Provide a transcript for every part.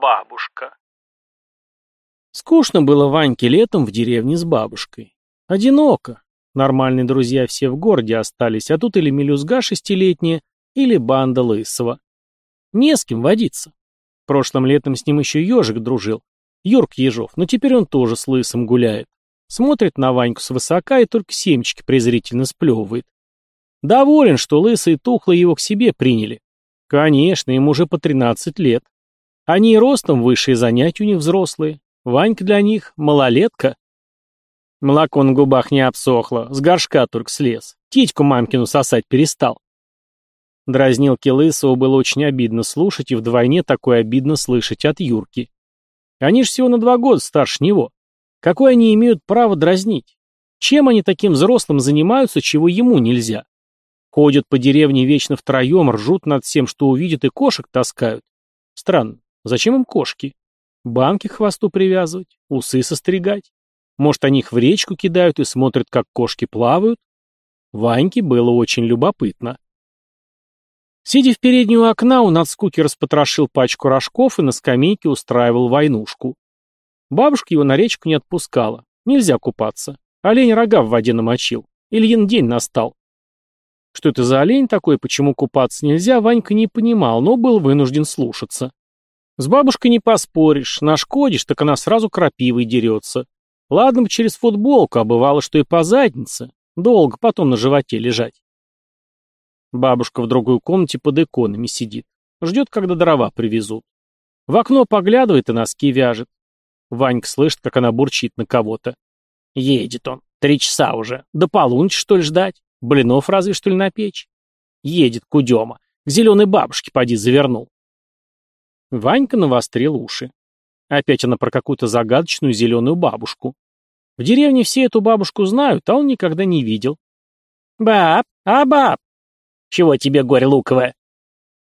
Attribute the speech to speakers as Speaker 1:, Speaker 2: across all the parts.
Speaker 1: Бабушка.
Speaker 2: Скучно было Ваньке летом в деревне с бабушкой. Одиноко. Нормальные друзья все в городе остались, а тут или мелюзга шестилетняя, или банда лысого. Не с кем водиться. Прошлым летом с ним еще ежик дружил. Юрк Ежов, но теперь он тоже с лысым гуляет. Смотрит на Ваньку свысока и только семечки презрительно сплевывает. Доволен, что лысый и тухлый его к себе приняли. Конечно, им уже по 13 лет. Они и ростом выше, и занятия у них взрослые. Ванька для них малолетка. Молоко на губах не обсохло, с горшка только слез. Титьку мамкину сосать перестал. Дразнилки Лысого было очень обидно слушать, и вдвойне такое обидно слышать от Юрки. Они ж всего на два года старше него. Какое они имеют право дразнить? Чем они таким взрослым занимаются, чего ему нельзя? Ходят по деревне вечно втроем, ржут над всем, что увидят, и кошек таскают. Странно, зачем им кошки? Банки к хвосту привязывать, усы состригать? Может, они их в речку кидают и смотрят, как кошки плавают? Ваньке было очень любопытно. Сидя в переднего окна, он от скуки распотрошил пачку рожков и на скамейке устраивал войнушку. Бабушка его на речку не отпускала. Нельзя купаться. Олень рога в воде намочил. Ильин день настал. Что это за олень такой, почему купаться нельзя, Ванька не понимал, но был вынужден слушаться. С бабушкой не поспоришь, нашкодишь, так она сразу крапивой дерется. Ладно бы через футболку, а бывало, что и по заднице. Долго потом на животе лежать. Бабушка в другой комнате под иконами сидит. Ждет, когда дрова привезут. В окно поглядывает и носки вяжет. Ванька слышит, как она бурчит на кого-то. Едет он. Три часа уже. До полуночи, что ли, ждать? Блинов разве что ли на печь? Едет Кудема. К зеленой бабушке поди завернул. Ванька навострил уши. Опять она про какую-то загадочную зеленую бабушку. В деревне все эту бабушку знают, а он никогда не видел. «Баб, а баб!» «Чего тебе, горе луковое?»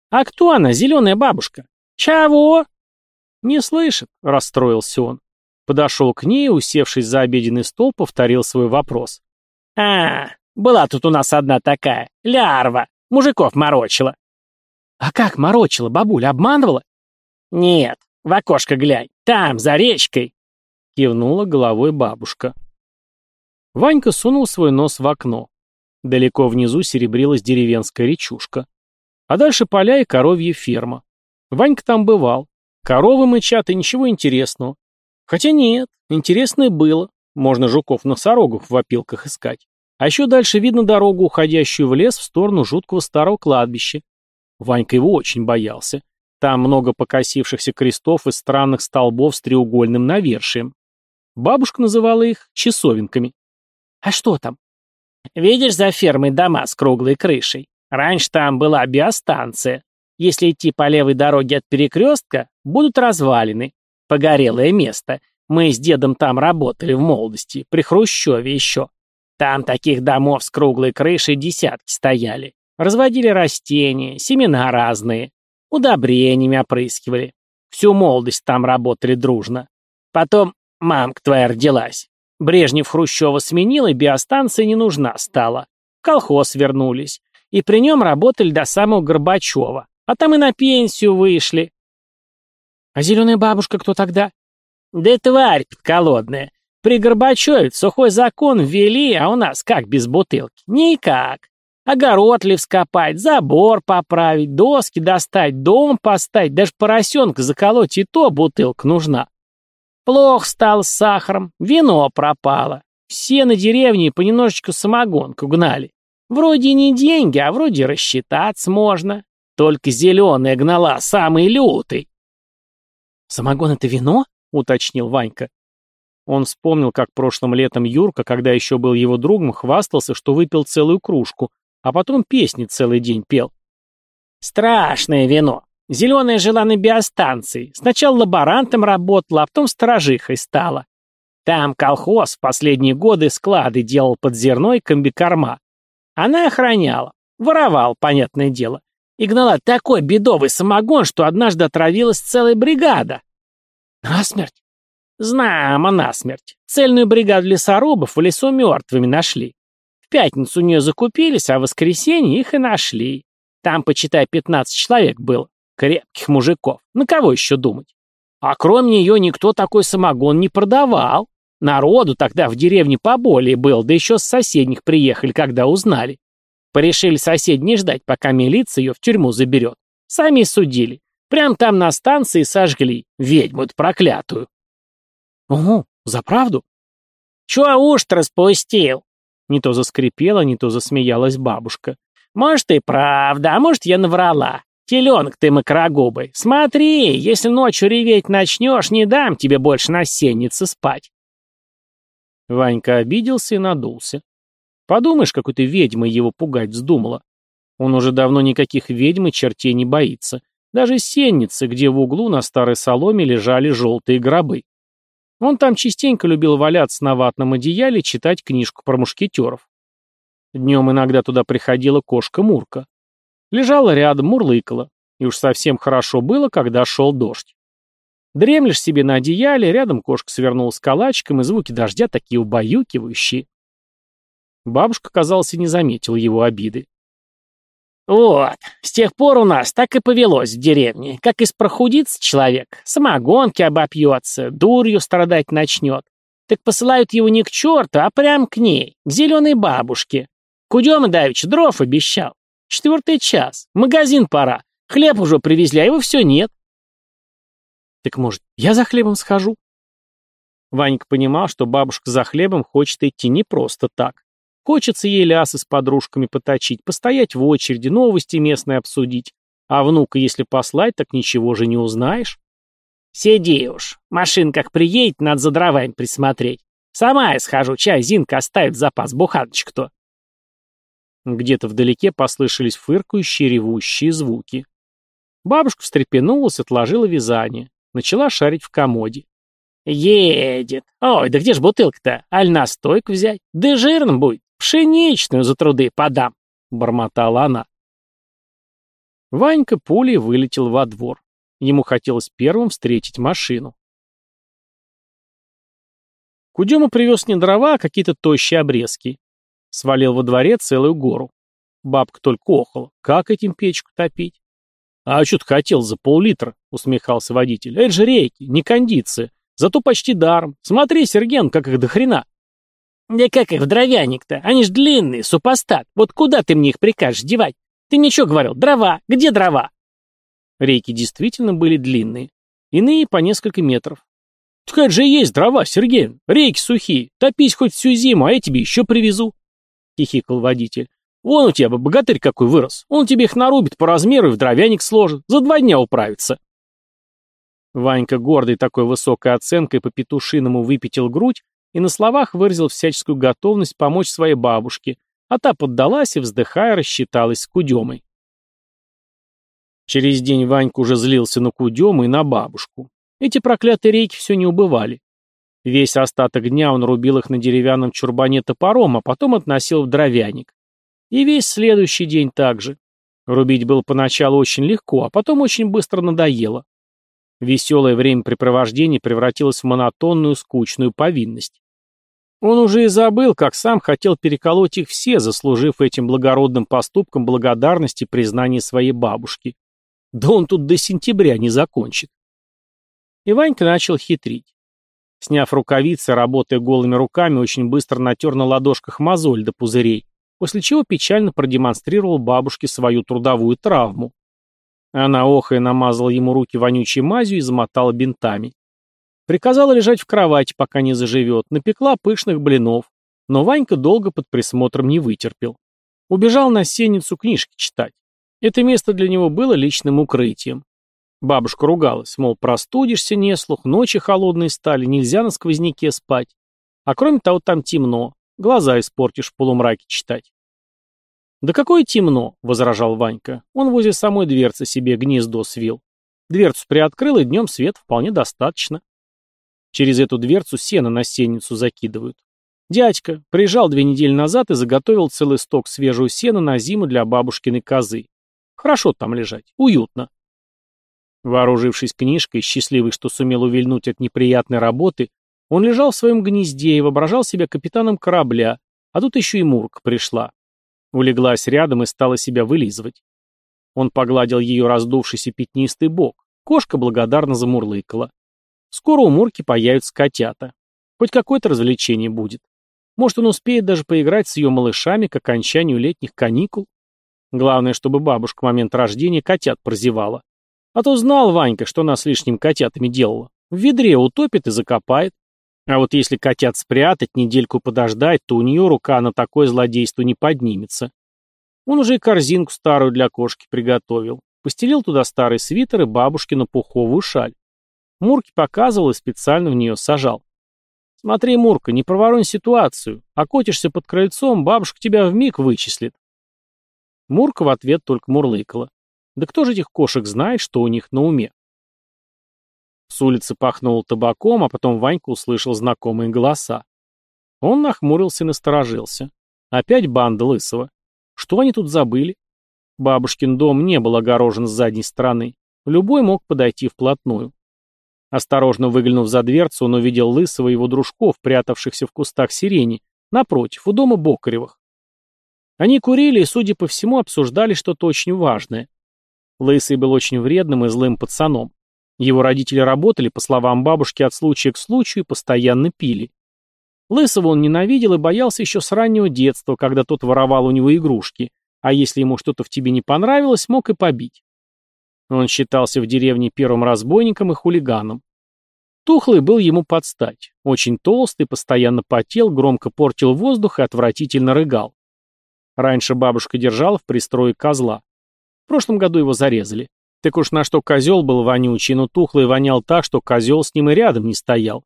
Speaker 2: «А кто она, зеленая бабушка?» «Чего?» «Не слышит», — расстроился он. Подошел к ней, усевшись за обеденный стол, повторил свой вопрос. «А, была тут у нас одна такая, лярва, мужиков морочила». «А как морочила, бабуля, обманывала?» «Нет, в окошко глянь, там, за речкой», — кивнула головой бабушка. Ванька сунул свой нос в окно. Далеко внизу серебрилась деревенская речушка. А дальше поля и коровья ферма. Ванька там бывал. Коровы мычат и ничего интересного. Хотя нет, интересное было. Можно жуков-носорогов в опилках искать. А еще дальше видно дорогу, уходящую в лес в сторону жуткого старого кладбища. Ванька его очень боялся. Там много покосившихся крестов и странных столбов с треугольным навершием. Бабушка называла их часовенками. «А что там?» «Видишь за фермой дома с круглой крышей? Раньше там была биостанция. Если идти по левой дороге от перекрестка, будут развалины. Погорелое место. Мы с дедом там работали в молодости, при Хрущеве еще. Там таких домов с круглой крышей десятки стояли. Разводили растения, семена разные. Удобрениями опрыскивали. Всю молодость там работали дружно. Потом мамка твоя родилась. Брежнев Хрущева сменил, и биостанция не нужна стала. В колхоз вернулись. И при нем работали до самого Горбачева. А там и на пенсию вышли. А зеленая бабушка кто тогда? Да тварь подколодная. При Горбачеве сухой закон ввели, а у нас как без бутылки? Никак. Огород ли вскопать, забор поправить, доски достать, дом поставить, даже поросенка заколоть, и то бутылка нужна. Плохо стало с сахаром, вино пропало. Все на деревне понемножечку самогонку гнали. Вроде не деньги, а вроде рассчитаться можно. Только зеленая гнала, самый лютый. «Самогон — это вино?» — уточнил Ванька. Он вспомнил, как прошлым летом Юрка, когда еще был его другом, хвастался, что выпил целую кружку, а потом песни целый день пел. «Страшное вино. Зеленая жила на биостанции. Сначала лаборантом работала, а потом сторожихой стала. Там колхоз в последние годы склады делал под зерно комбикорма. Она охраняла. Воровал, понятное дело. И гнала такой бедовый самогон, что однажды отравилась целая бригада. Насмерть? Знамо насмерть. Цельную бригаду лесорубов в лесу мертвыми нашли. Пятницу у нее закупились, а в воскресенье их и нашли. Там, почитай, 15 человек было. Крепких мужиков. На кого еще думать? А кроме нее никто такой самогон не продавал. Народу тогда в деревне поболее был, да еще с соседних приехали, когда узнали. Порешили соседней ждать, пока милиция ее в тюрьму заберет. Сами судили. Прям там на станции сожгли. Ведьму проклятую. Угу, за правду? Чего уж-то распустил? Не то заскрипела, не то засмеялась бабушка. Может, и правда, а может, я наврала. Теленок ты макрогубый. Смотри, если ночью реветь начнешь, не дам тебе больше на сеннице спать. Ванька обиделся и надулся. Подумаешь, какой-то ведьмой его пугать вздумала. Он уже давно никаких ведьм и чертей не боится. Даже сенницы, где в углу на старой соломе лежали желтые гробы. Он там частенько любил валяться на ватном одеяле читать книжку про мушкетеров. Днем иногда туда приходила кошка Мурка. Лежала рядом, мурлыкала. И уж совсем хорошо было, когда шел дождь. Дремлешь себе на одеяле, рядом кошка свернулась калачиком, и звуки дождя такие убаюкивающие. Бабушка, казалось, и не заметила его обиды. «Вот, с тех пор у нас так и повелось в деревне. Как испрохудится человек, самогонки обопьется, дурью страдать начнет. Так посылают его не к черту, а прям к ней, к зеленой бабушке. Кудема Давич дров обещал. Четвертый час. Магазин пора. Хлеб уже привезли, а его все нет. Так может, я за хлебом схожу? Ванька понимал, что бабушка за хлебом хочет идти не просто так. Хочется ей лясы с подружками поточить, постоять в очереди, новости местные обсудить. А внука, если послать, так ничего же не узнаешь. Сиди уж. Машин как приедет, надо за дровами присмотреть. Сама я схожу, чай Зинка оставит запас, буханочку-то. Где-то вдалеке послышались фыркающие, ревущие звуки. Бабушка встрепенулась, отложила вязание. Начала шарить в комоде. «Едет! Ой, да где ж бутылка-то? Аль настойку взять? Да жирным будет! Пшеничную за труды подам!» — бормотала она. Ванька пулей вылетел во двор. Ему хотелось первым встретить машину. Кудема привез не дрова, а какие-то тощие обрезки. Свалил во дворе целую гору. Бабка только охала. Как этим печку топить? А что ты хотел за пол-литра? Усмехался водитель. Это же рейки, не кондиция. Зато почти даром. Смотри, Серген, как их до хрена. Да как их в дровяник-то? Они ж длинные, супостат. Вот куда ты мне их прикажешь девать? Ты мне что говорил? Дрова. Где дрова? Рейки действительно были длинные. Иные по несколько метров. Так это же и есть дрова, Сергей. Рейки сухие. Топись хоть всю зиму, а я тебе еще привезу. — хихикал водитель. «Вон у тебя бы богатырь какой вырос. Он тебе их нарубит по размеру и в дровяник сложит. За два дня управится». Ванька, гордый такой высокой оценкой, по петушиному выпятил грудь и на словах выразил всяческую готовность помочь своей бабушке, а та поддалась и, вздыхая, рассчиталась с Кудемой. Через день Ванька уже злился на Кудему и на бабушку. Эти проклятые рейки все не убывали. Весь остаток дня он рубил их на деревянном чурбане топором, а потом относил в дровяник. И весь следующий день также. Рубить было поначалу очень легко, а потом очень быстро надоело. Веселое времяпрепровождение превратилось в монотонную, скучную повинность. Он уже и забыл, как сам хотел переколоть их все, заслужив этим благородным поступком благодарности и признания своей бабушки. Да он тут до сентября не закончит. И Ванька начал хитрить. Сняв рукавицы, работая голыми руками, очень быстро натер на ладошках мозоль до пузырей, после чего печально продемонстрировал бабушке свою трудовую травму. Она охая намазала ему руки вонючей мазью и замотала бинтами. Приказала лежать в кровати, пока не заживет, напекла пышных блинов, но Ванька долго под присмотром не вытерпел. Убежал на сенницу книжки читать. Это место для него было личным укрытием. Бабушка ругалась, мол, простудишься не слух, ночи холодные стали, нельзя на сквозняке спать. А кроме того, там темно, глаза испортишь в полумраке читать. «Да какое темно?» — возражал Ванька. Он возле самой дверцы себе гнездо свил. Дверцу приоткрыл, и днем свет вполне достаточно. Через эту дверцу сено на сенницу закидывают. Дядька приезжал две недели назад и заготовил целый сток свежего сена на зиму для бабушкиной козы. Хорошо там лежать, уютно. Вооружившись книжкой, счастливый, что сумел увильнуть от неприятной работы, он лежал в своем гнезде и воображал себя капитаном корабля, а тут еще и Мурка пришла. Улеглась рядом и стала себя вылизывать. Он погладил ее раздувшийся пятнистый бок. Кошка благодарно замурлыкала. Скоро у Мурки появятся котята. Хоть какое-то развлечение будет. Может, он успеет даже поиграть с ее малышами к окончанию летних каникул. Главное, чтобы бабушка в момент рождения котят прозевала. А то знал Ванька, что она с лишними котятами делала. В ведре утопит и закопает. А вот если котят спрятать, недельку подождать, то у нее рука на такое злодейство не поднимется. Он уже и корзинку старую для кошки приготовил. Постелил туда старый свитер и бабушкину пуховую шаль. Мурке показывал и специально в нее сажал. «Смотри, Мурка, не проворонь ситуацию. Окотишься под крыльцом, бабушка тебя вмиг вычислит». Мурка в ответ только мурлыкала. Да кто же этих кошек знает, что у них на уме? С улицы пахнуло табаком, а потом Ванька услышал знакомые голоса. Он нахмурился и насторожился. Опять банда Лысого. Что они тут забыли? Бабушкин дом не был огорожен с задней стороны. Любой мог подойти вплотную. Осторожно выглянув за дверцу, он увидел Лысого и его дружков, прятавшихся в кустах сирени, напротив, у дома Бокаревых. Они курили и, судя по всему, обсуждали что-то очень важное. Лысый был очень вредным и злым пацаном. Его родители работали, по словам бабушки, от случая к случаю и постоянно пили. Лысого он ненавидел и боялся еще с раннего детства, когда тот воровал у него игрушки, а если ему что-то в тебе не понравилось, мог и побить. Он считался в деревне первым разбойником и хулиганом. Тухлый был ему под стать. Очень толстый, постоянно потел, громко портил воздух и отвратительно рыгал. Раньше бабушка держала в пристрое козла. В прошлом году его зарезали. Так уж на что козел был вонючий, но тухлый вонял так, что козел с ним и рядом не стоял.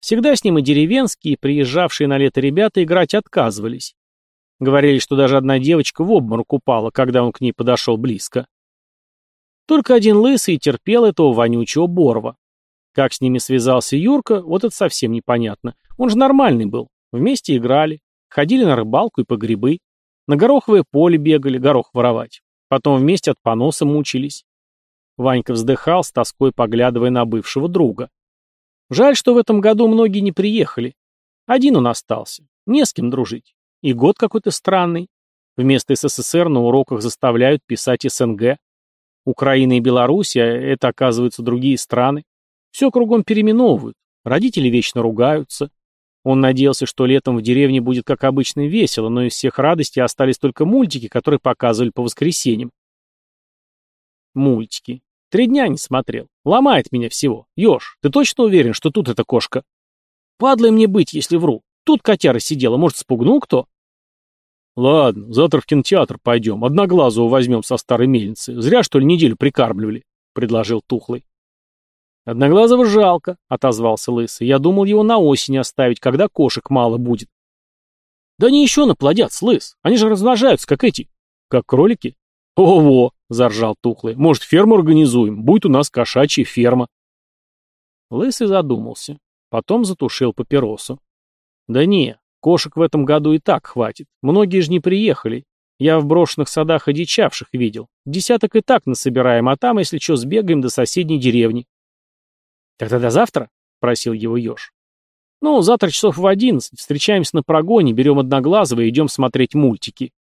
Speaker 2: Всегда с ним и деревенские, приезжавшие на лето ребята играть отказывались. Говорили, что даже одна девочка в обморок упала, когда он к ней подошел близко. Только один лысый терпел этого вонючего Борова. Как с ними связался Юрка, вот это совсем непонятно. Он же нормальный был. Вместе играли, ходили на рыбалку и по грибы. На гороховое поле бегали, горох воровать. Потом вместе от поноса мучились. Ванька вздыхал, с тоской поглядывая на бывшего друга. Жаль, что в этом году многие не приехали. Один он остался. Не с кем дружить. И год какой-то странный. Вместо СССР на уроках заставляют писать СНГ. Украина и Белоруссия — это, оказывается, другие страны. Все кругом переименовывают. Родители вечно ругаются. Он надеялся, что летом в деревне будет как обычно весело, но из всех радостей остались только мультики, которые показывали по воскресеньям. Мультики. Три дня не смотрел. Ломает меня всего. Ёж, ты точно уверен, что тут эта кошка? Падлой мне быть, если вру. Тут котяра сидела, может, спугнул кто? Ладно, завтра в кинотеатр пойдем. Одноглазого возьмем со старой мельницы. Зря, что ли, неделю прикармливали, — предложил Тухлый. Одноглазого жалко, — отозвался Лысый. Я думал его на осень оставить, когда кошек мало будет. Да они еще наплодят, Лыс. Они же размножаются, как эти. Как кролики? Ого, — заржал Тухлый. «Может, ферму организуем? Будет у нас кошачья ферма». Лысый задумался. Потом затушил папиросу. «Да не, кошек в этом году и так хватит. Многие же не приехали. Я в брошенных садах одичавших видел. Десяток и так насобираем, а там, если что, сбегаем до соседней деревни». «Тогда до завтра?» — просил его еж. «Ну, завтра часов в одиннадцать. Встречаемся на прогоне, берем одноглазого и идем смотреть мультики».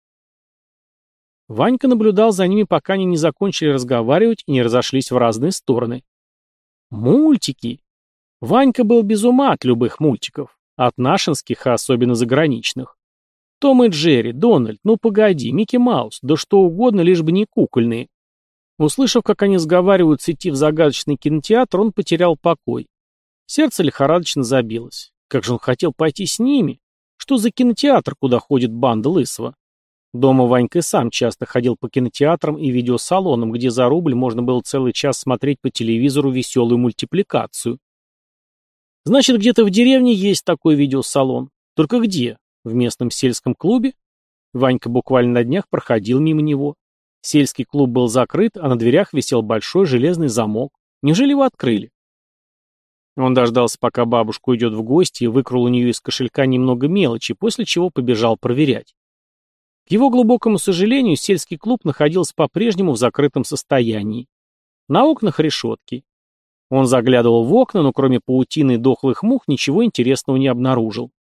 Speaker 2: Ванька наблюдал за ними, пока они не закончили разговаривать и не разошлись в разные стороны. Мультики. Ванька был без ума от любых мультиков. От нашинских, а особенно заграничных. Том и Джерри, Дональд, ну погоди, Микки Маус, да что угодно, лишь бы не кукольные. Услышав, как они сговариваются идти в загадочный кинотеатр, он потерял покой. Сердце лихорадочно забилось. Как же он хотел пойти с ними? Что за кинотеатр, куда ходит банда Лысого? Дома Ванька и сам часто ходил по кинотеатрам и видеосалонам, где за рубль можно было целый час смотреть по телевизору веселую мультипликацию. Значит, где-то в деревне есть такой видеосалон. Только где? В местном сельском клубе? Ванька буквально на днях проходил мимо него. Сельский клуб был закрыт, а на дверях висел большой железный замок. Неужели его открыли? Он дождался, пока бабушка уйдет в гости, и выкрал у нее из кошелька немного мелочи, после чего побежал проверять. К его глубокому сожалению, сельский клуб находился по-прежнему в закрытом состоянии. На окнах решетки. Он заглядывал в окна, но кроме паутины и дохлых мух ничего интересного не обнаружил.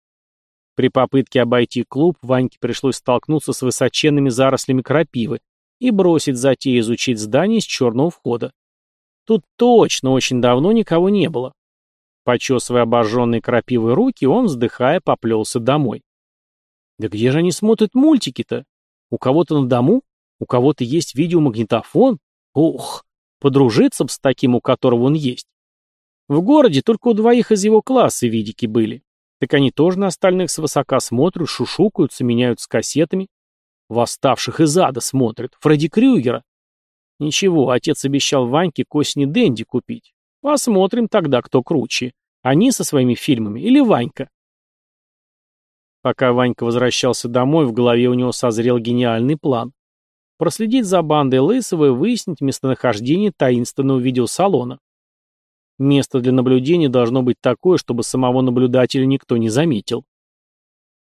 Speaker 2: При попытке обойти клуб Ваньке пришлось столкнуться с высоченными зарослями крапивы, и бросить затею изучить здание с черного входа. Тут точно очень давно никого не было. Почесывая обожженные крапивой руки, он, вздыхая, поплелся домой. Да где же они смотрят мультики-то? У кого-то на дому? У кого-то есть видеомагнитофон? Ух, подружиться б с таким, у которого он есть. В городе только у двоих из его класса видики были. Так они тоже на остальных свысока смотрят, шушукаются, с кассетами. Восставших из ада смотрят. Фредди Крюгера. Ничего, отец обещал Ваньке к осени Дэнди купить. Посмотрим тогда, кто круче. Они со своими фильмами или Ванька. Пока Ванька возвращался домой, в голове у него созрел гениальный план. Проследить за бандой Лысого и выяснить местонахождение таинственного видеосалона. Место для наблюдения должно быть такое, чтобы самого наблюдателя никто не заметил.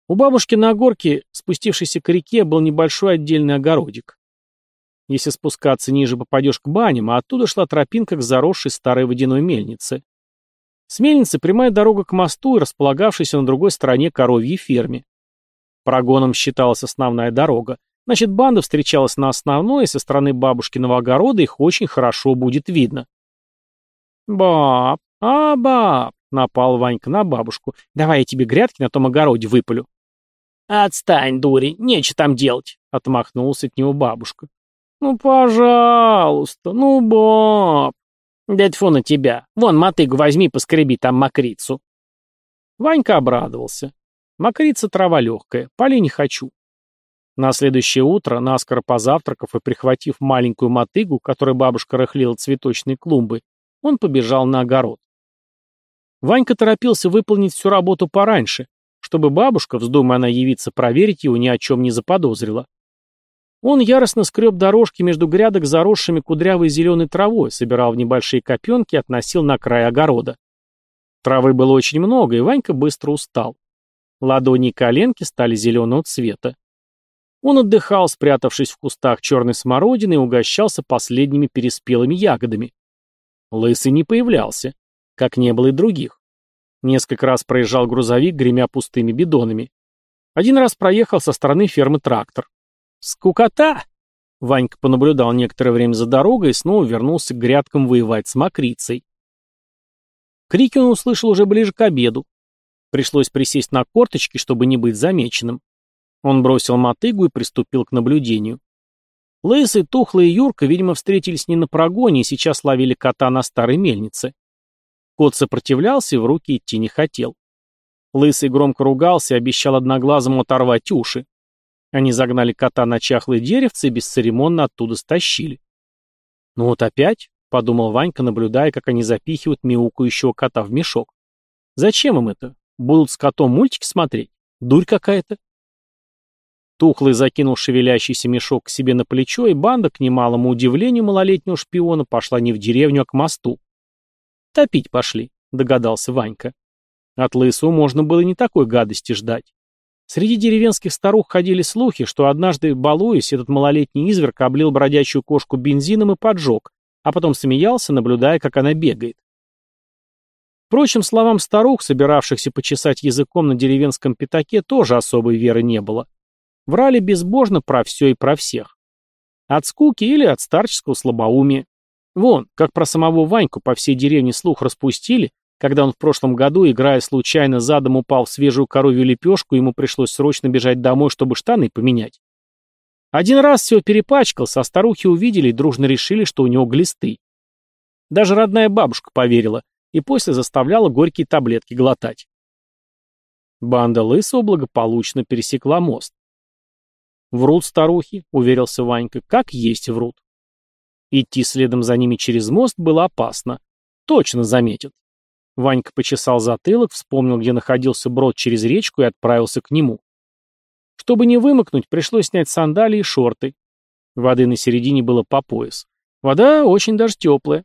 Speaker 2: У бабушки на горке, спустившейся к реке, был небольшой отдельный огородик. Если спускаться ниже, попадешь к баням, а оттуда шла тропинка к заросшей старой водяной мельнице. С мельницы прямая дорога к мосту и располагавшейся на другой стороне коровьей ферме. Прогоном считалась основная дорога. Значит, банда встречалась на основной, со стороны бабушкиного огорода их очень хорошо будет видно. «Баб, а, баб!» — напал Ванька на бабушку. «Давай я тебе грядки на том огороде выпалю». «Отстань, дури, нечего там делать», — отмахнулась от него бабушка. «Ну, пожалуйста, ну, баб!» «Дядь фу на тебя. Вон, мотыгу возьми, поскреби там мокрицу». Ванька обрадовался. Мокрица трава легкая, поли не хочу. На следующее утро, наскоро позавтракав и прихватив маленькую мотыгу, которой бабушка рыхлила цветочные клумбы, он побежал на огород. Ванька торопился выполнить всю работу пораньше, чтобы бабушка, вздумая она явиться проверить его, ни о чем не заподозрила. Он яростно скреб дорожки между грядок заросшими кудрявой зеленой травой, собирал в небольшие копенки и относил на край огорода. Травы было очень много, и Ванька быстро устал. Ладони и коленки стали зеленого цвета. Он отдыхал, спрятавшись в кустах черной смородины, и угощался последними переспелыми ягодами. Лысый не появлялся, как не было и других. Несколько раз проезжал грузовик, гремя пустыми бидонами. Один раз проехал со стороны фермы трактор. «Скукота!» Ванька понаблюдал некоторое время за дорогой и снова вернулся к грядкам воевать с мокрицей. Крики он услышал уже ближе к обеду. Пришлось присесть на корточки, чтобы не быть замеченным. Он бросил мотыгу и приступил к наблюдению. Лысый, Тухлый и Юрка, видимо, встретились не на прогоне и сейчас ловили кота на старой мельнице. Кот сопротивлялся и в руки идти не хотел. Лысый громко ругался и обещал одноглазому оторвать уши. Они загнали кота на чахлое деревце и бесцеремонно оттуда стащили. «Ну вот опять», — подумал Ванька, наблюдая, как они запихивают мяукающего кота в мешок. «Зачем им это? Будут с котом мультики смотреть? Дурь какая-то». Тухлый закинул шевелящийся мешок к себе на плечо, и банда, к немалому удивлению малолетнего шпиона, пошла не в деревню, а к мосту. «Топить пошли», — догадался Ванька. От лысого можно было не такой гадости ждать. Среди деревенских старух ходили слухи, что однажды, балуясь, этот малолетний изверг облил бродячую кошку бензином и поджег, а потом смеялся, наблюдая, как она бегает. Впрочем, словам старух, собиравшихся почесать языком на деревенском пятаке, тоже особой веры не было. Врали безбожно про все и про всех. От скуки или от старческого слабоумия. Вон, как про самого Ваньку по всей деревне слух распустили, когда он в прошлом году, играя случайно, задом упал в свежую коровью лепешку, ему пришлось срочно бежать домой, чтобы штаны поменять. Один раз все перепачкался, а старухи увидели и дружно решили, что у него глисты. Даже родная бабушка поверила и после заставляла горькие таблетки глотать. Банда Лысого благополучно пересекла мост. «Врут старухи», — уверился Ванька, — «как есть врут». Идти следом за ними через мост было опасно. Точно заметят. Ванька почесал затылок, вспомнил, где находился брод через речку и отправился к нему. Чтобы не вымокнуть, пришлось снять сандалии и шорты. Воды на середине было по пояс. Вода очень даже теплая.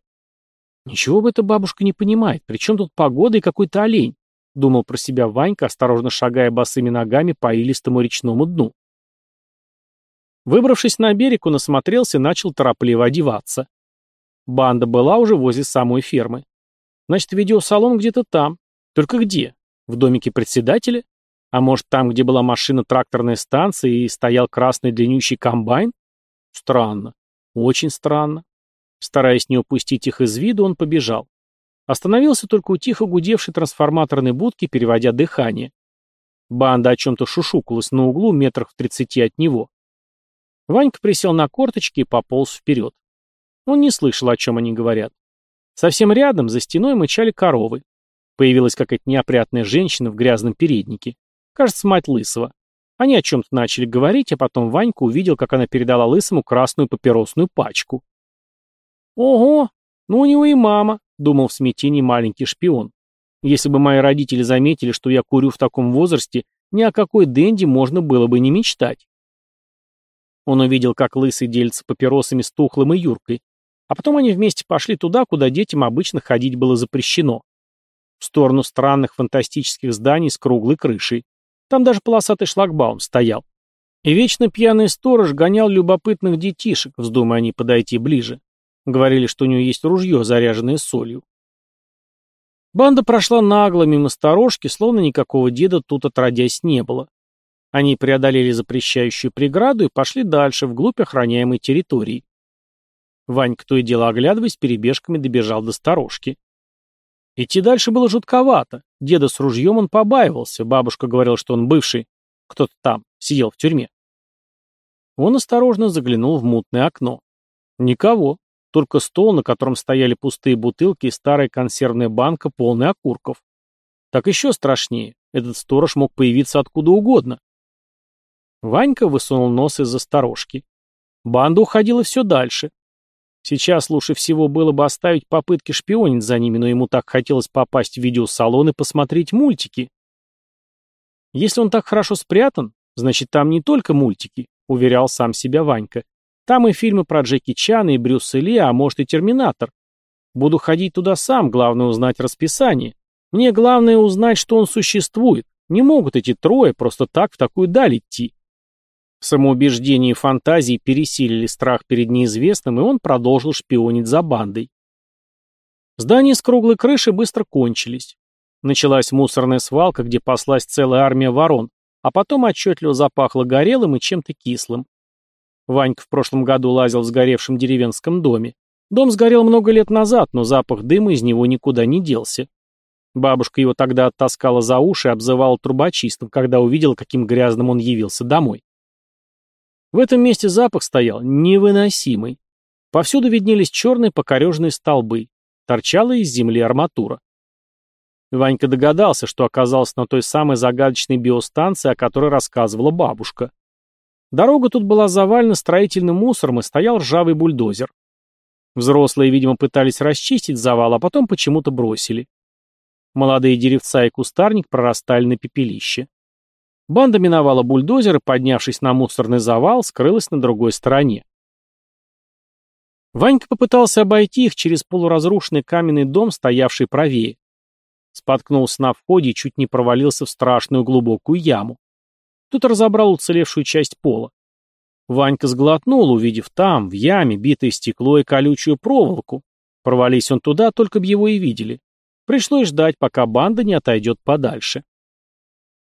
Speaker 2: Ничего бы эта бабушка не понимает, причем тут погода и какой-то олень, думал про себя Ванька, осторожно шагая босыми ногами по илистому речному дну. Выбравшись на берег, он осмотрелся и начал торопливо одеваться. Банда была уже возле самой фермы. Значит, видеосалон где-то там. Только где? В домике председателя? А может, там, где была машина тракторной станции и стоял красный длиннющий комбайн? Странно. Очень странно. Стараясь не упустить их из виду, он побежал. Остановился только у тихо гудевшей трансформаторной будки, переводя дыхание. Банда о чем-то шушукалась на углу метрах в тридцати от него. Ванька присел на корточки и пополз вперед. Он не слышал, о чем они говорят. Совсем рядом, за стеной, мычали коровы. Появилась какая-то неопрятная женщина в грязном переднике. Кажется, мать Лысого. Они о чем-то начали говорить, а потом Ванька увидел, как она передала Лысому красную папиросную пачку. «Ого! Ну у него и мама», — думал в смятении маленький шпион. «Если бы мои родители заметили, что я курю в таком возрасте, ни о какой Дэнди можно было бы не мечтать». Он увидел, как Лысый делится папиросами с Тухлым и Юркой, а потом они вместе пошли туда, куда детям обычно ходить было запрещено. В сторону странных фантастических зданий с круглой крышей. Там даже полосатый шлагбаум стоял. И вечно пьяный сторож гонял любопытных детишек, вздумая они подойти ближе. Говорили, что у него есть ружье, заряженное солью. Банда прошла нагло мимо сторожки, словно никакого деда тут отродясь не было. Они преодолели запрещающую преграду и пошли дальше, вглубь охраняемой территории. Ванька то и дело оглядываясь, перебежками добежал до сторожки. Идти дальше было жутковато. Деда с ружьем он побаивался. Бабушка говорила, что он бывший. Кто-то там, сидел в тюрьме. Он осторожно заглянул в мутное окно. Никого. Только стол, на котором стояли пустые бутылки и старая консервная банка, полная окурков. Так еще страшнее. Этот сторож мог появиться откуда угодно. Ванька высунул нос из-за сторожки. Банда уходила все дальше. Сейчас лучше всего было бы оставить попытки шпионить за ними, но ему так хотелось попасть в видеосалон и посмотреть мультики. Если он так хорошо спрятан, значит там не только мультики, уверял сам себя Ванька. Там и фильмы про Джеки Чана и Брюса Ли, а может и Терминатор. Буду ходить туда сам, главное узнать расписание. Мне главное узнать, что он существует. Не могут эти трое просто так в такую даль идти. Самоубеждение и фантазии пересилили страх перед неизвестным, и он продолжил шпионить за бандой. Здания с круглой крышей быстро кончились. Началась мусорная свалка, где паслась целая армия ворон, а потом отчетливо запахло горелым и чем-то кислым. Ванька в прошлом году лазил в сгоревшем деревенском доме. Дом сгорел много лет назад, но запах дыма из него никуда не делся. Бабушка его тогда оттаскала за уши и обзывала трубочистом, когда увидела, каким грязным он явился домой. В этом месте запах стоял невыносимый. Повсюду виднелись черные покореженные столбы. Торчала из земли арматура. Ванька догадался, что оказался на той самой загадочной биостанции, о которой рассказывала бабушка. Дорога тут была завалена строительным мусором и стоял ржавый бульдозер. Взрослые, видимо, пытались расчистить завал, а потом почему-то бросили. Молодые деревца и кустарник прорастали на пепелище. Банда миновала бульдозер и, поднявшись на мусорный завал, скрылась на другой стороне. Ванька попытался обойти их через полуразрушенный каменный дом, стоявший правее. Споткнулся на входе и чуть не провалился в страшную глубокую яму. Тут разобрал уцелевшую часть пола. Ванька сглотнул, увидев там, в яме, битое стекло и колючую проволоку. Провались он туда, только б его и видели. Пришлось ждать, пока банда не отойдет подальше.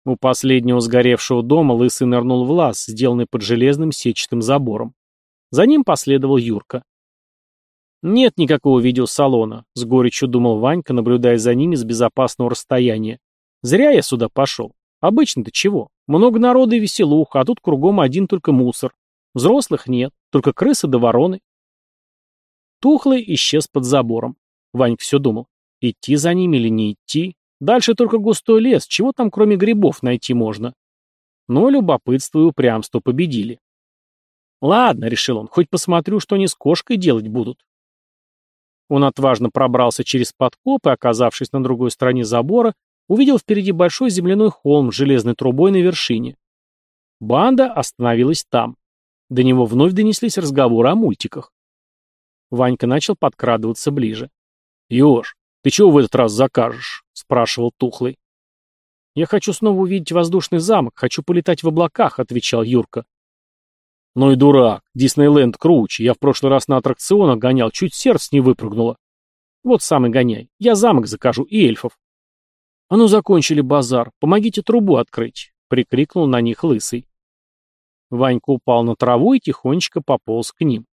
Speaker 2: У последнего сгоревшего дома Лысый нырнул в лаз, сделанный под железным сетчатым забором. За ним последовал Юрка. Нет никакого видеосалона, с горечью думал Ванька, наблюдая за ними с безопасного расстояния. Зря я сюда пошел. Обычно-то чего? Много народа и веселуха, а тут кругом один только мусор. Взрослых нет, только крысы да вороны. Тухлый исчез под забором. Ванька все думал, идти за ними или не идти. Дальше только густой лес, чего там кроме грибов найти можно? Но любопытство и упрямство победили. Ладно, решил он, хоть посмотрю, что они с кошкой делать будут. Он отважно пробрался через подкоп и, оказавшись на другой стороне забора, увидел впереди большой земляной холм с железной трубой на вершине. Банда остановилась там. До него вновь донеслись разговоры о мультиках. Ванька начал подкрадываться ближе. «Ёж, ты чего в этот раз закажешь?» — спрашивал Тухлый. «Я хочу снова увидеть воздушный замок, хочу полетать в облаках», — отвечал Юрка. «Ну и дурак, Диснейленд круче, я в прошлый раз на аттракционах гонял, чуть сердце не выпрыгнуло. Вот сам и гоняй, я замок закажу и эльфов». «А ну, закончили базар, помогите трубу открыть», — прикрикнул на них Лысый. Ванька упал на траву и тихонечко пополз к ним.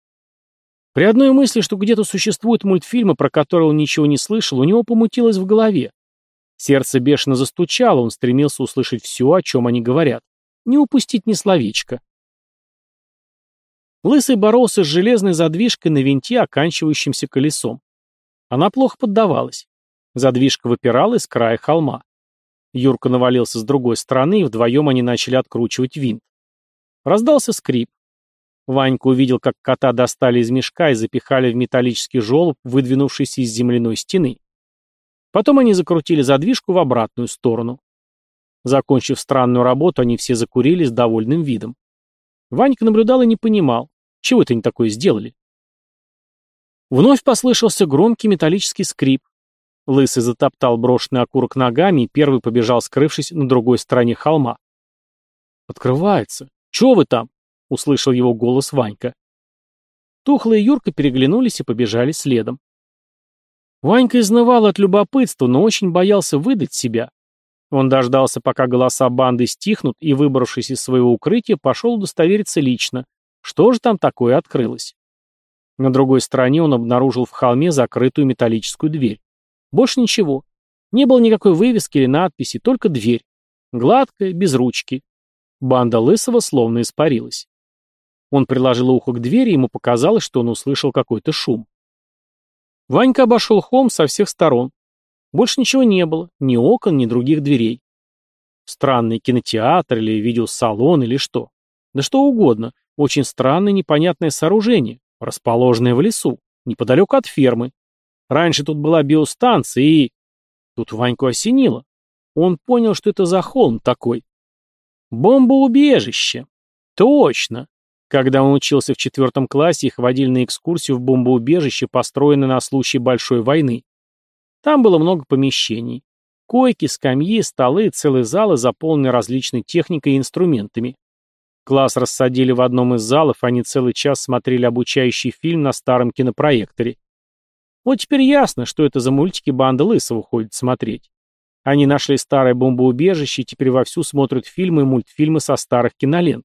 Speaker 2: При одной мысли, что где-то существуют мультфильмы, про которые он ничего не слышал, у него помутилось в голове. Сердце бешено застучало, он стремился услышать все, о чем они говорят. Не упустить ни словечко. Лысый боролся с железной задвижкой на винте, оканчивающимся колесом. Она плохо поддавалась. Задвижка выпирала из края холма. Юрка навалился с другой стороны, и вдвоем они начали откручивать винт. Раздался скрип. Ванька увидел, как кота достали из мешка и запихали в металлический желоб, выдвинувшийся из земляной стены. Потом они закрутили задвижку в обратную сторону. Закончив странную работу, они все закурили с довольным видом. Ванька наблюдал и не понимал, чего это они такое сделали. Вновь послышался громкий металлический скрип. Лысый затоптал брошенный окурок ногами и первый побежал, скрывшись на другой стороне холма. «Открывается! Чего вы там?» — услышал его голос Ванька. Тухлый и Юрка переглянулись и побежали следом. Ванька изнывал от любопытства, но очень боялся выдать себя. Он дождался, пока голоса банды стихнут, и, выбравшись из своего укрытия, пошел удостовериться лично, что же там такое открылось. На другой стороне он обнаружил в холме закрытую металлическую дверь. Больше ничего. Не было никакой вывески или надписи, только дверь. Гладкая, без ручки. Банда Лысого словно испарилась. Он приложил ухо к двери, и ему показалось, что он услышал какой-то шум. Ванька обошел холм со всех сторон. Больше ничего не было, ни окон, ни других дверей. Странный кинотеатр или видеосалон или что. Да что угодно. Очень странное непонятное сооружение, расположенное в лесу, неподалеку от фермы. Раньше тут была биостанция и... Тут Ваньку осенило. Он понял, что это за холм такой. Бомбоубежище. Точно. Когда он учился в четвертом классе, их водили на экскурсию в бомбоубежище, построенное на случай Большой войны. Там было много помещений. Койки, скамьи, столы, целые залы, заполненные различной техникой и инструментами. Класс рассадили в одном из залов, они целый час смотрели обучающий фильм на старом кинопроекторе. Вот теперь ясно, что это за мультики банда Лысого ходит смотреть. Они нашли старое бомбоубежище и теперь вовсю смотрят фильмы и мультфильмы со старых кинолент.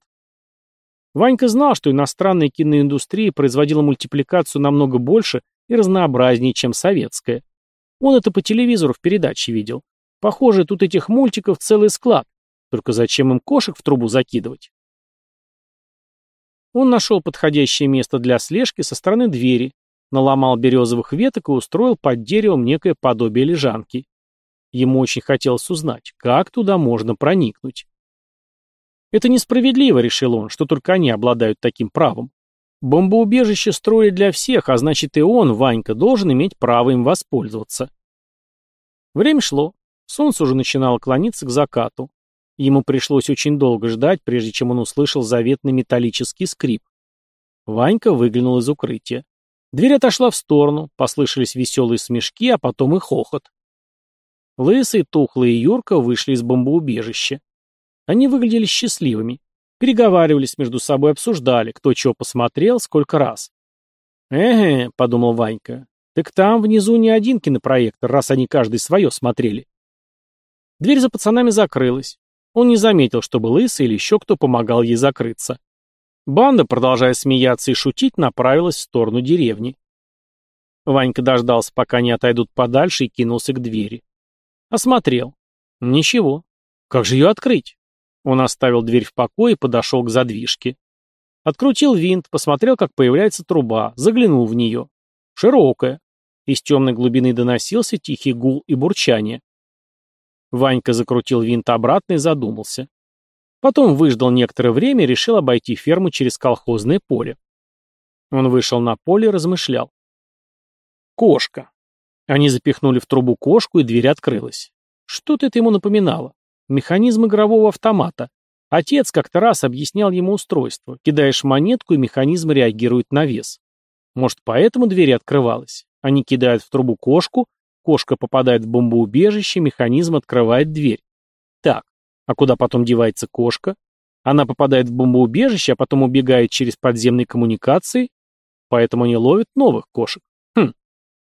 Speaker 2: Ванька знал, что иностранная киноиндустрия производила мультипликацию намного больше и разнообразнее, чем советская. Он это по телевизору в передаче видел. Похоже, тут этих мультиков целый склад. Только зачем им кошек в трубу закидывать? Он нашел подходящее место для слежки со стороны двери, наломал березовых веток и устроил под деревом некое подобие лежанки. Ему очень хотелось узнать, как туда можно проникнуть. Это несправедливо, решил он, что только они обладают таким правом. Бомбоубежище строят для всех, а значит и он, Ванька, должен иметь право им воспользоваться. Время шло. Солнце уже начинало клониться к закату. Ему пришлось очень долго ждать, прежде чем он услышал заветный металлический скрип. Ванька выглянул из укрытия. Дверь отошла в сторону, послышались веселые смешки, а потом и хохот. Лысый, Тухлый и Юрка вышли из бомбоубежища. Они выглядели счастливыми. Переговаривались между собой, обсуждали, кто чего посмотрел, сколько раз. «Эге», — подумал Ванька, — «так там внизу не один кинопроектор, раз они каждый свое смотрели». Дверь за пацанами закрылась. Он не заметил, чтобы Лысый или еще кто помогал ей закрыться. Банда, продолжая смеяться и шутить, направилась в сторону деревни. Ванька дождался, пока они отойдут подальше, и кинулся к двери. Осмотрел. Ничего. Как же ее открыть? Он оставил дверь в покое и подошел к задвижке. Открутил винт, посмотрел, как появляется труба, заглянул в нее. Широкая. Из темной глубины доносился тихий гул и бурчание. Ванька закрутил винт обратно и задумался. Потом выждал некоторое время и решил обойти ферму через колхозное поле. Он вышел на поле и размышлял. Кошка. Они запихнули в трубу кошку, и дверь открылась. Что-то это ему напоминало. Механизм игрового автомата. Отец как-то раз объяснял ему устройство. Кидаешь монетку, и механизм реагирует на вес. Может, поэтому дверь открывалась. Они кидают в трубу кошку, кошка попадает в бомбоубежище, механизм открывает дверь. Так, а куда потом девается кошка? Она попадает в бомбоубежище, а потом убегает через подземные коммуникации, поэтому они ловят новых кошек. Хм,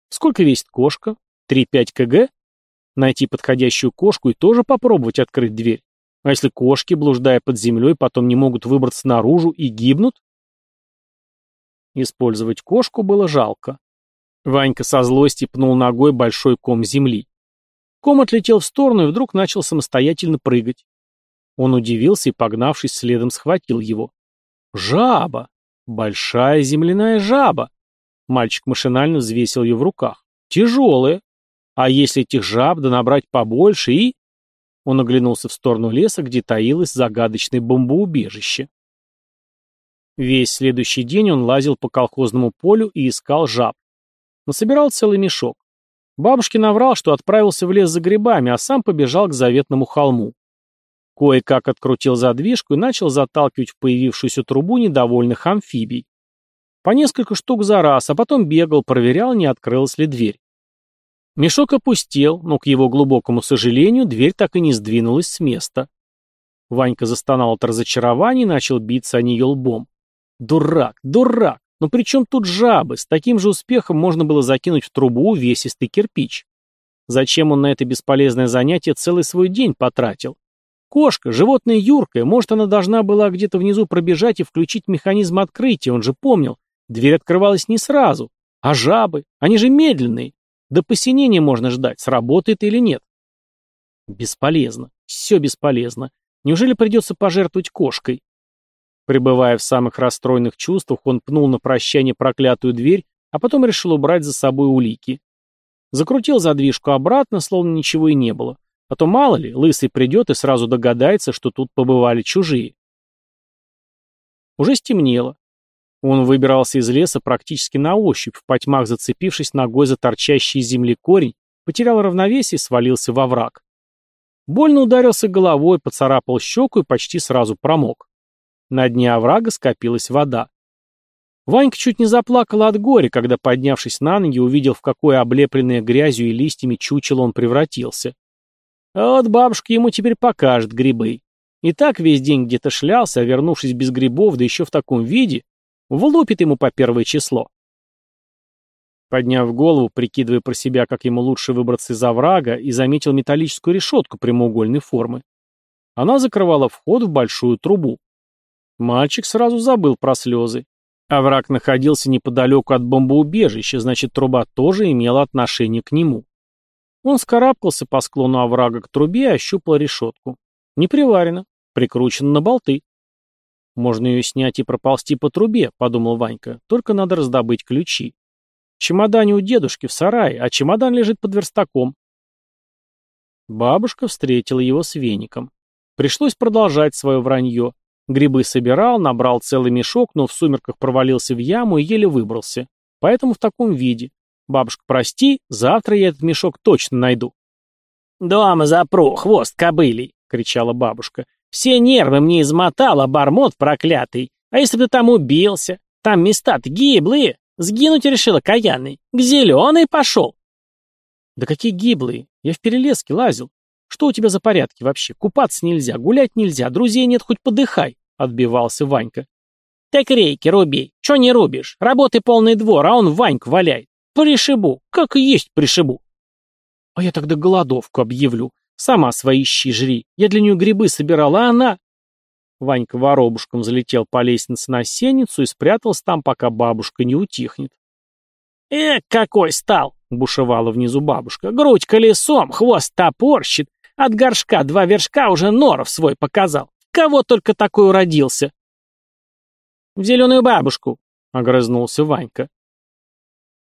Speaker 2: сколько весит кошка? 3-5 кг? Найти подходящую кошку и тоже попробовать открыть дверь. А если кошки, блуждая под землей, потом не могут выбраться наружу и гибнут? Использовать кошку было жалко. Ванька со злости пнул ногой большой ком земли. Ком отлетел в сторону и вдруг начал самостоятельно прыгать. Он удивился и, погнавшись следом, схватил его. Жаба! Большая земляная жаба! Мальчик машинально взвесил ее в руках. Тяжелая. А если этих жаб да набрать побольше и... Он оглянулся в сторону леса, где таилось загадочное бомбоубежище. Весь следующий день он лазил по колхозному полю и искал жаб. Насобирал целый мешок. Бабушке наврал, что отправился в лес за грибами, а сам побежал к заветному холму. Кое-как открутил задвижку и начал заталкивать в появившуюся трубу недовольных амфибий. По несколько штук за раз, а потом бегал, проверял, не открылась ли дверь. Мешок опустел, но, к его глубокому сожалению, дверь так и не сдвинулась с места. Ванька застонал от разочарования и начал биться о нее лбом. Дурак, дурак! Но при чем тут жабы? С таким же успехом можно было закинуть в трубу увесистый кирпич. Зачем он на это бесполезное занятие целый свой день потратил? Кошка, животное юркое, может, она должна была где-то внизу пробежать и включить механизм открытия, он же помнил. Дверь открывалась не сразу. А жабы? Они же медленные. До посинения можно ждать, сработает или нет. Бесполезно. Все бесполезно. Неужели придется пожертвовать кошкой? Пребывая в самых расстроенных чувствах, он пнул на прощание проклятую дверь, а потом решил убрать за собой улики. Закрутил задвижку обратно, словно ничего и не было. А то мало ли, лысый придет и сразу догадается, что тут побывали чужие. Уже стемнело. Он выбирался из леса практически на ощупь, в потьмах зацепившись ногой за торчащий из земли корень, потерял равновесие и свалился во враг. Больно ударился головой, поцарапал щеку и почти сразу промок. На дне оврага скопилась вода. Ванька чуть не заплакал от горя, когда, поднявшись на ноги, увидел, в какое облепленное грязью и листьями чучело он превратился. А вот бабушка ему теперь покажет грибы. И так весь день где-то шлялся, а вернувшись без грибов, да еще в таком виде, Влупит ему по первое число. Подняв голову, прикидывая про себя, как ему лучше выбраться из оврага, и заметил металлическую решетку прямоугольной формы. Она закрывала вход в большую трубу. Мальчик сразу забыл про слезы. Овраг находился неподалеку от бомбоубежища, значит, труба тоже имела отношение к нему. Он скарабкался по склону оврага к трубе и ощупал решетку. Не приварено, прикручено на болты. Можно ее снять и проползти по трубе, подумал Ванька. Только надо раздобыть ключи. Чемодане у дедушки в сарае, а чемодан лежит под верстаком. Бабушка встретила его с веником. Пришлось продолжать свое вранье. Грибы собирал, набрал целый мешок, но в сумерках провалился в яму и еле выбрался. Поэтому в таком виде. Бабушка, прости, завтра я этот мешок точно найду. «Дома запру, хвост кобылей!» — кричала бабушка. Все нервы мне измотал, обормот проклятый. А если бы ты там убился? Там места-то гиблые. Сгинуть решила каянный. К зеленой пошел. Да какие гиблые? Я в перелеске лазил. Что у тебя за порядки вообще? Купаться нельзя, гулять нельзя, друзей нет, хоть подыхай, отбивался Ванька. Так рейки руби. Че не рубишь? Работай полный двор, а он Ваньку валяет. Пришибу. Как и есть пришибу. А я тогда голодовку объявлю. Сама свои щи жри. Я для нее грибы собирала, а она...» Ванька воробушком залетел по лестнице на сенницу и спрятался там, пока бабушка не утихнет. «Э, какой стал!» — бушевала внизу бабушка. «Грудь колесом, хвост топорщит. От горшка два вершка уже норов свой показал. Кого только такой уродился?» «В зеленую бабушку», — огрызнулся Ванька.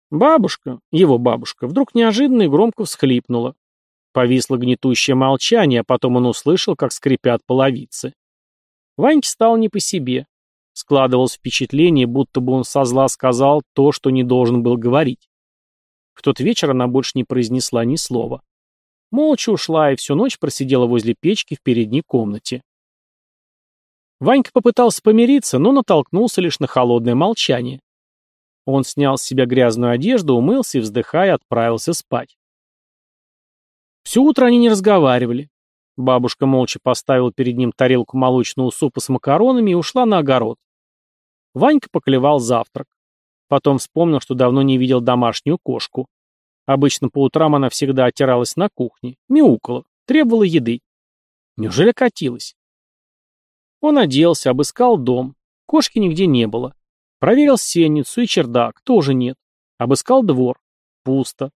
Speaker 2: Бабушка, его бабушка, вдруг неожиданно и громко всхлипнула. Повисло гнетущее молчание, а потом он услышал, как скрипят половицы. Ваньке стало не по себе. Складывалось впечатление, будто бы он со зла сказал то, что не должен был говорить. В тот вечер она больше не произнесла ни слова. Молча ушла и всю ночь просидела возле печки в передней комнате. Ванька попытался помириться, но натолкнулся лишь на холодное молчание. Он снял с себя грязную одежду, умылся и, вздыхая, отправился спать. Все утро они не разговаривали. Бабушка молча поставила перед ним тарелку молочного супа с макаронами и ушла на огород. Ванька поклевал завтрак. Потом вспомнил, что давно не видел домашнюю кошку. Обычно по утрам она всегда отиралась на кухне, мяукала, требовала еды. Неужели катилась? Он оделся, обыскал дом. Кошки нигде не было. Проверил сенницу и чердак, тоже нет. Обыскал двор. Пусто.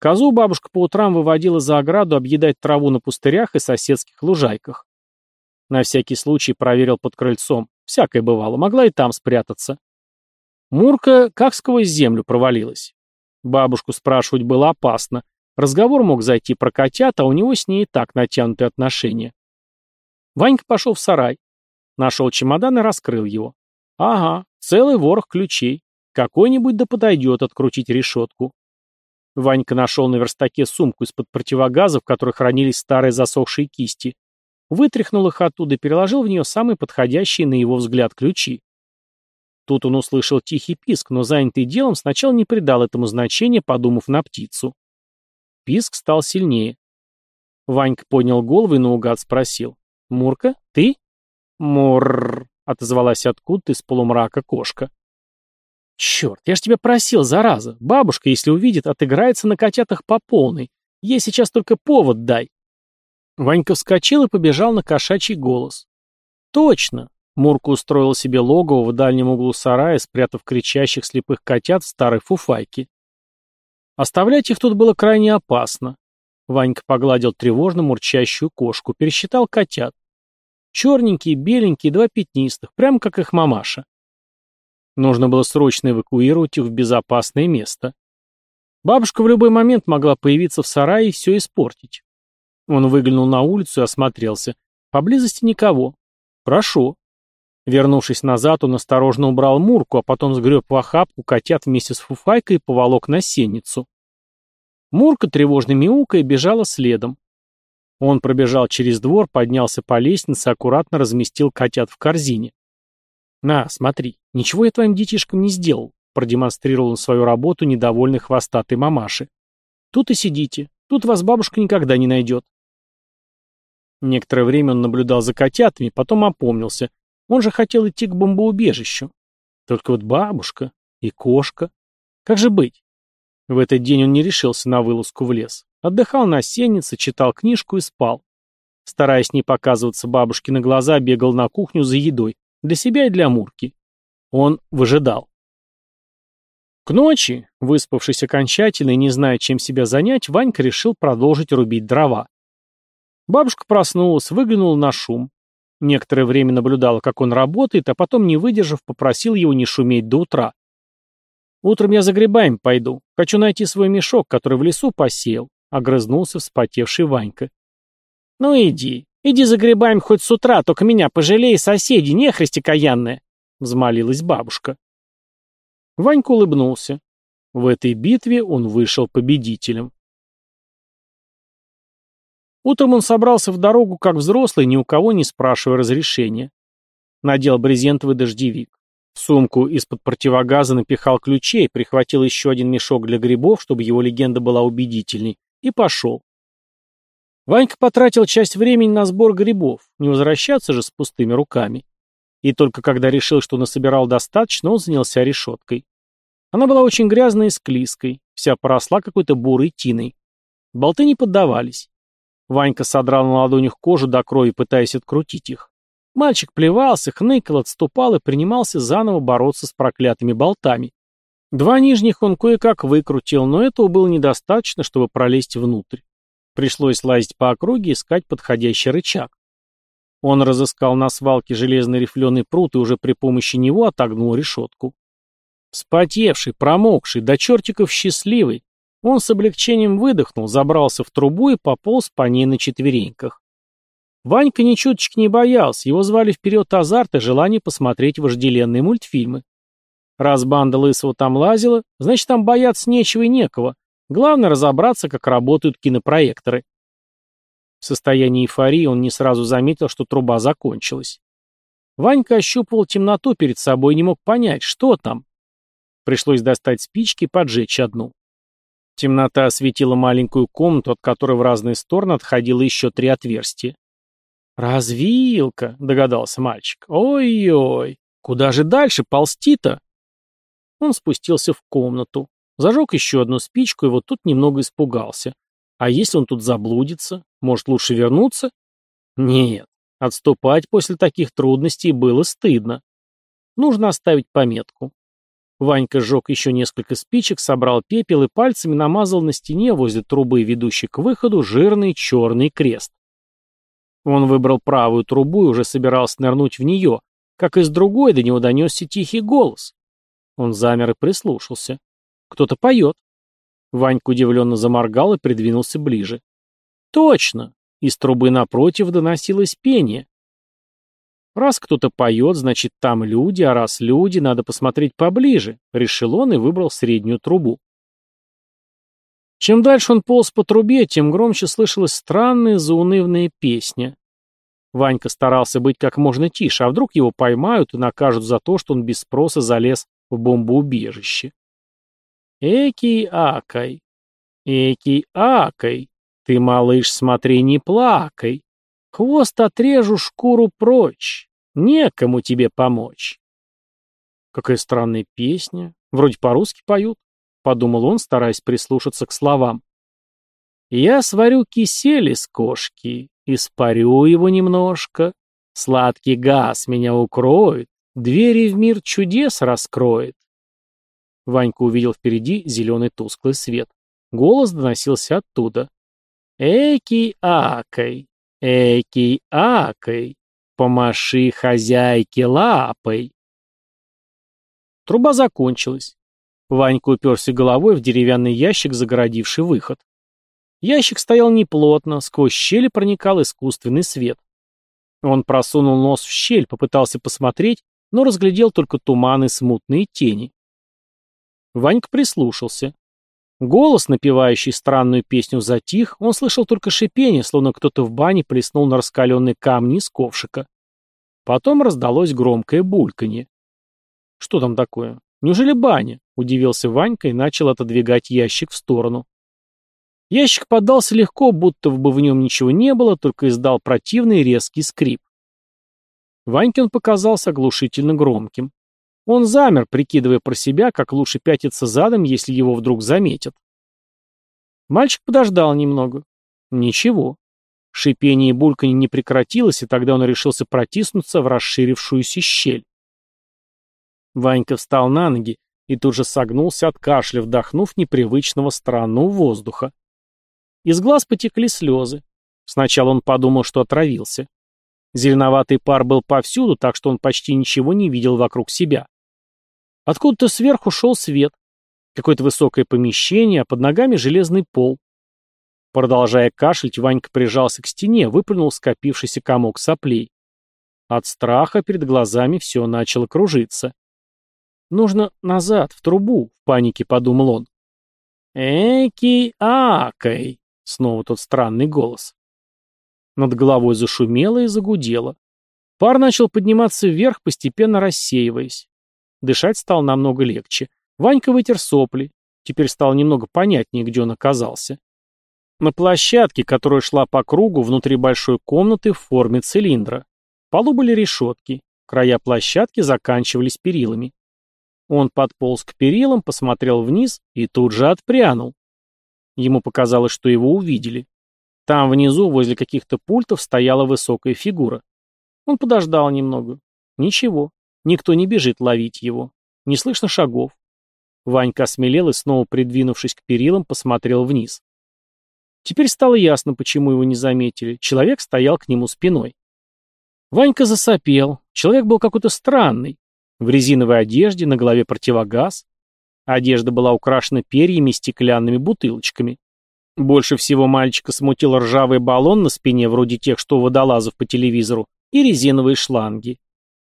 Speaker 2: Козу бабушка по утрам выводила за ограду объедать траву на пустырях и соседских лужайках. На всякий случай проверил под крыльцом. Всякое бывало, могла и там спрятаться. Мурка как сквозь землю провалилась. Бабушку спрашивать было опасно. Разговор мог зайти про котят, а у него с ней и так натянутые отношения. Ванька пошел в сарай. Нашел чемодан и раскрыл его. Ага, целый ворох ключей. Какой-нибудь да подойдет открутить решетку. Ванька нашел на верстаке сумку из-под противогаза, в которой хранились старые засохшие кисти. Вытряхнул их оттуда и переложил в нее самые подходящие, на его взгляд, ключи. Тут он услышал тихий писк, но занятый делом сначала не придал этому значения, подумав на птицу. Писк стал сильнее. Ванька поднял голову и наугад спросил. «Мурка, ты?» «Мурррр», — отозвалась откуда-то из полумрака кошка. «Черт, я ж тебя просил, зараза. Бабушка, если увидит, отыграется на котятах по полной. Ей сейчас только повод дай». Ванька вскочил и побежал на кошачий голос. «Точно!» Мурка устроил себе логово в дальнем углу сарая, спрятав кричащих слепых котят в старой фуфайке. Оставлять их тут было крайне опасно. Ванька погладил тревожно мурчащую кошку, пересчитал котят. Черненькие, беленькие, два пятнистых, прямо как их мамаша. Нужно было срочно эвакуировать их в безопасное место. Бабушка в любой момент могла появиться в сарае и все испортить. Он выглянул на улицу и осмотрелся. Поблизости никого. Хорошо. Вернувшись назад, он осторожно убрал Мурку, а потом сгреб в охапку котят вместе с Фуфайкой и поволок на сенницу. Мурка, тревожно мяукая, бежала следом. Он пробежал через двор, поднялся по лестнице, аккуратно разместил котят в корзине. «На, смотри, ничего я твоим детишкам не сделал», — продемонстрировал он свою работу недовольной хвостатой мамаши. «Тут и сидите. Тут вас бабушка никогда не найдет». Некоторое время он наблюдал за котятами, потом опомнился. Он же хотел идти к бомбоубежищу. Только вот бабушка и кошка. Как же быть? В этот день он не решился на вылазку в лес. Отдыхал на сеннице, читал книжку и спал. Стараясь не показываться бабушке на глаза, бегал на кухню за едой. Для себя и для Мурки. Он выжидал. К ночи, выспавшись окончательно и не зная, чем себя занять, Ванька решил продолжить рубить дрова. Бабушка проснулась, выглянула на шум. Некоторое время наблюдала, как он работает, а потом, не выдержав, попросил его не шуметь до утра. «Утром я за грибами пойду. Хочу найти свой мешок, который в лесу посеял», — огрызнулся вспотевший Ванька. «Ну иди, иди за грибами хоть с утра, только меня пожалей, соседи, нехристи каянная», — взмолилась бабушка. Ванька улыбнулся. В этой битве он вышел победителем. Утром он собрался в дорогу как взрослый, ни у кого не спрашивая разрешения. Надел брезентовый дождевик. В сумку из-под противогаза напихал ключей, прихватил еще один мешок для грибов, чтобы его легенда была убедительней, и пошел. Ванька потратил часть времени на сбор грибов, не возвращаться же с пустыми руками. И только когда решил, что насобирал достаточно, он занялся решеткой. Она была очень грязной и склизкой, вся поросла какой-то бурой тиной. Болты не поддавались. Ванька содрал на ладонях кожу до крови, пытаясь открутить их. Мальчик плевался, хныкал, отступал и принимался заново бороться с проклятыми болтами. Два нижних он кое-как выкрутил, но этого было недостаточно, чтобы пролезть внутрь. Пришлось лазить по округе и искать подходящий рычаг. Он разыскал на свалке железный рифленый пруд и уже при помощи него отогнул решетку. Вспотевший, промокший, до чертиков счастливый, он с облегчением выдохнул, забрался в трубу и пополз по ней на четвереньках. Ванька ни чуточки не боялся, его звали вперед азарт и желание посмотреть вожделенные мультфильмы. Раз банда Лысого там лазила, значит там бояться нечего и некого. Главное разобраться, как работают кинопроекторы. В состоянии эйфории он не сразу заметил, что труба закончилась. Ванька ощупывал темноту перед собой и не мог понять, что там. Пришлось достать спички и поджечь одну. Темнота осветила маленькую комнату, от которой в разные стороны отходило еще три отверстия. «Развилка», — догадался мальчик. «Ой-ой, куда же дальше ползти-то?» Он спустился в комнату, зажег еще одну спичку и вот тут немного испугался. А если он тут заблудится? Может, лучше вернуться? Нет, отступать после таких трудностей было стыдно. Нужно оставить пометку. Ванька сжег еще несколько спичек, собрал пепел и пальцами намазал на стене возле трубы, ведущей к выходу, жирный черный крест. Он выбрал правую трубу и уже собирался нырнуть в нее, как из другой до него донесся тихий голос. Он замер и прислушался. Кто-то поет. Ванька удивленно заморгал и придвинулся ближе. Точно! Из трубы напротив доносилось пение. Раз кто-то поет, значит там люди, а раз люди, надо посмотреть поближе, решил он и выбрал среднюю трубу. Чем дальше он полз по трубе, тем громче слышалась странная заунывная песня. Ванька старался быть как можно тише, а вдруг его поймают и накажут за то, что он без спроса залез в бомбоубежище. Экий акай, экий акай, ты, малыш, смотри, не плакай. Хвост отрежу, шкуру прочь. Некому тебе помочь. Какая странная песня. Вроде по-русски поют, — подумал он, стараясь прислушаться к словам. Я сварю кисель из кошки, испарю его немножко. Сладкий газ меня укроет, двери в мир чудес раскроет. Ванька увидел впереди зеленый тусклый свет. Голос доносился оттуда. «Эки акай, Экий акой, помаши хозяйке лапой. Труба закончилась. Ванька уперся головой в деревянный ящик, загородивший выход. Ящик стоял неплотно, сквозь щели проникал искусственный свет. Он просунул нос в щель, попытался посмотреть, но разглядел только туман и смутные тени. Ванька прислушался. Голос, напевающий странную песню, затих, он слышал только шипение, словно кто-то в бане плеснул на раскаленные камни из ковшика. Потом раздалось громкое бульканье. «Что там такое? Неужели баня?» — удивился Ванька и начал отодвигать ящик в сторону. Ящик поддался легко, будто бы в нем ничего не было, только издал противный резкий скрип. Ваньке он показался оглушительно громким. Он замер, прикидывая про себя, как лучше пятиться задом, если его вдруг заметят. Мальчик подождал немного. Ничего. Шипение и бульканье не прекратилось, и тогда он решился протиснуться в расширившуюся щель. Ванька встал на ноги и тут же согнулся от кашля, вдохнув непривычного странного воздуха. Из глаз потекли слезы. Сначала он подумал, что отравился. Зеленоватый пар был повсюду, так что он почти ничего не видел вокруг себя. Откуда-то сверху шел свет. Какое-то высокое помещение, а под ногами железный пол. Продолжая кашлять, Ванька прижался к стене, выплюнул скопившийся комок соплей. От страха перед глазами все начало кружиться. «Нужно назад, в трубу», — в панике подумал он. «Эки-акай», — снова тот странный голос. Над головой зашумело и загудело. Пар начал подниматься вверх, постепенно рассеиваясь. Дышать стало намного легче. Ванька вытер сопли. Теперь стало немного понятнее, где он оказался. На площадке, которая шла по кругу, внутри большой комнаты в форме цилиндра. В полу были решетки. Края площадки заканчивались перилами. Он подполз к перилам, посмотрел вниз и тут же отпрянул. Ему показалось, что его увидели. Там внизу, возле каких-то пультов, стояла высокая фигура. Он подождал немного. Ничего. Никто не бежит ловить его. Не слышно шагов. Ванька осмелел и, снова придвинувшись к перилам, посмотрел вниз. Теперь стало ясно, почему его не заметили. Человек стоял к нему спиной. Ванька засопел. Человек был какой-то странный. В резиновой одежде, на голове противогаз. Одежда была украшена перьями и стеклянными бутылочками. Больше всего мальчика смутил ржавый баллон на спине, вроде тех, что у водолазов по телевизору, и резиновые шланги.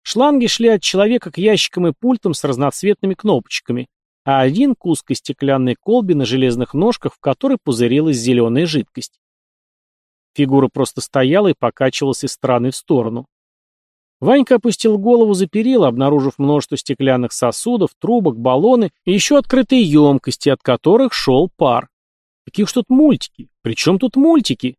Speaker 2: Шланги шли от человека к ящикам и пультам с разноцветными кнопочками, а один к узкой стеклянной колбе на железных ножках, в которой пузырилась зеленая жидкость. Фигура просто стояла и покачивалась из стороны в сторону. Ванька опустил голову за перила, обнаружив множество стеклянных сосудов, трубок, баллоны и еще открытые емкости, от которых шел пар. Какие уж тут мультики? Причем тут мультики?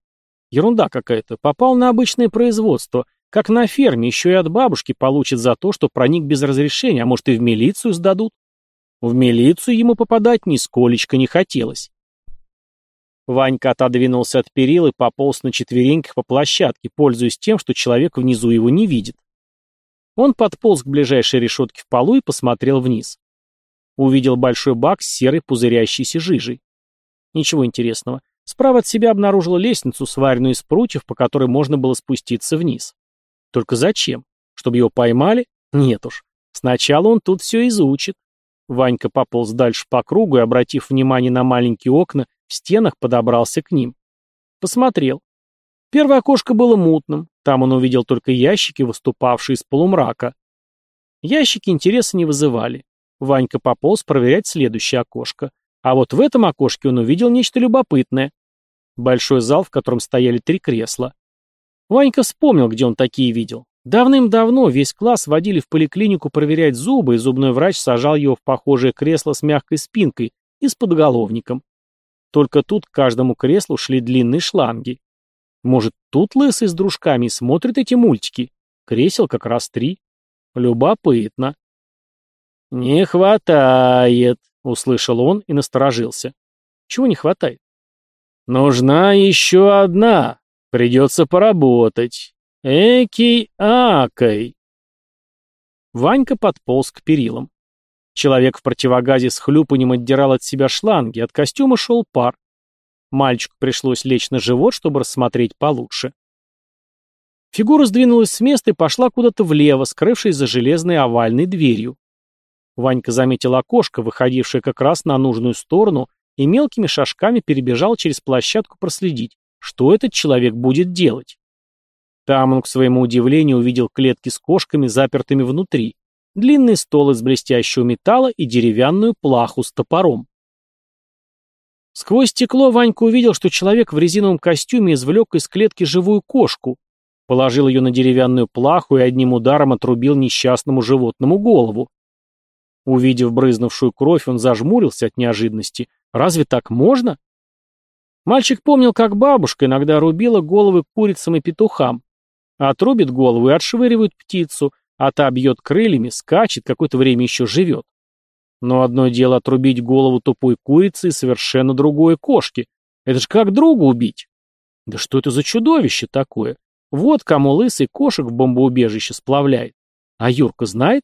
Speaker 2: Ерунда какая-то. Попал на обычное производство. Как на ферме, еще и от бабушки получит за то, что проник без разрешения, а может и в милицию сдадут. В милицию ему попадать нисколечко не хотелось. Ванька отодвинулся от перил и пополз на четвереньках по площадке, пользуясь тем, что человек внизу его не видит. Он подполз к ближайшей решетке в полу и посмотрел вниз. Увидел большой бак с серой пузырящейся жижей. Ничего интересного. Справа от себя обнаружил лестницу, сваренную из прутьев, по которой можно было спуститься вниз. Только зачем? Чтобы его поймали? Нет уж. Сначала он тут все изучит. Ванька пополз дальше по кругу и, обратив внимание на маленькие окна, в стенах подобрался к ним. Посмотрел. Первое окошко было мутным, там он увидел только ящики, выступавшие из полумрака. Ящики интереса не вызывали. Ванька пополз проверять следующее окошко. А вот в этом окошке он увидел нечто любопытное. Большой зал, в котором стояли три кресла. Ванька вспомнил, где он такие видел. Давным-давно весь класс водили в поликлинику проверять зубы, и зубной врач сажал его в похожее кресло с мягкой спинкой и с подголовником. Только тут к каждому креслу шли длинные шланги. Может, тут лысый с дружками смотрит эти мультики? Кресел как раз три. Любопытно. «Не хватает», — услышал он и насторожился. «Чего не хватает?» «Нужна еще одна. Придется поработать. Экий-акой!» Ванька подполз к перилам. Человек в противогазе с хлюпанем отдирал от себя шланги, от костюма шел пар. Мальчику пришлось лечь на живот, чтобы рассмотреть получше. Фигура сдвинулась с места и пошла куда-то влево, скрывшись за железной овальной дверью. Ванька заметил окошко, выходившее как раз на нужную сторону, и мелкими шажками перебежал через площадку проследить, что этот человек будет делать. Там он, к своему удивлению, увидел клетки с кошками, запертыми внутри, длинный стол из блестящего металла и деревянную плаху с топором. Сквозь стекло Ванька увидел, что человек в резиновом костюме извлек из клетки живую кошку, положил ее на деревянную плаху и одним ударом отрубил несчастному животному голову. Увидев брызнувшую кровь, он зажмурился от неожиданности. Разве так можно? Мальчик помнил, как бабушка иногда рубила головы курицам и петухам. Отрубит голову и отшвыривает птицу, а та бьет крыльями, скачет, какое-то время еще живет. Но одно дело отрубить голову тупой курицы и совершенно другое кошки. Это же как друга убить. Да что это за чудовище такое? Вот кому лысый кошек в бомбоубежище сплавляет. А Юрка знает?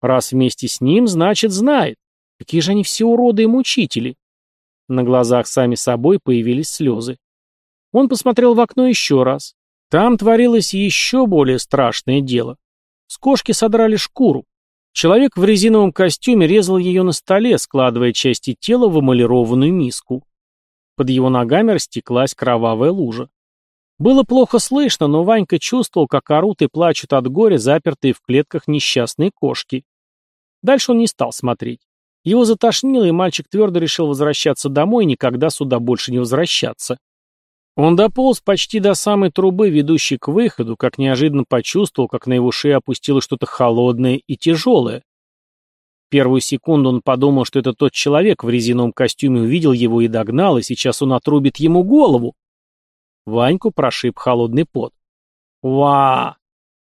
Speaker 2: Раз вместе с ним, значит знает. Какие же они все уроды и мучители. На глазах сами собой появились слезы. Он посмотрел в окно еще раз. Там творилось еще более страшное дело. С кошки содрали шкуру. Человек в резиновом костюме резал ее на столе, складывая части тела в эмалированную миску. Под его ногами растеклась кровавая лужа. Было плохо слышно, но Ванька чувствовал, как орут и плачут от горя запертые в клетках несчастные кошки. Дальше он не стал смотреть. Его затошнило, и мальчик твердо решил возвращаться домой и никогда сюда больше не возвращаться. Он дополз почти до самой трубы, ведущей к выходу, как неожиданно почувствовал, как на его шее опустилось что-то холодное и тяжелое. Первую секунду он подумал, что это тот человек в резиновом костюме увидел его и догнал, и сейчас он отрубит ему голову. Ваньку прошиб холодный пот. «Ва!»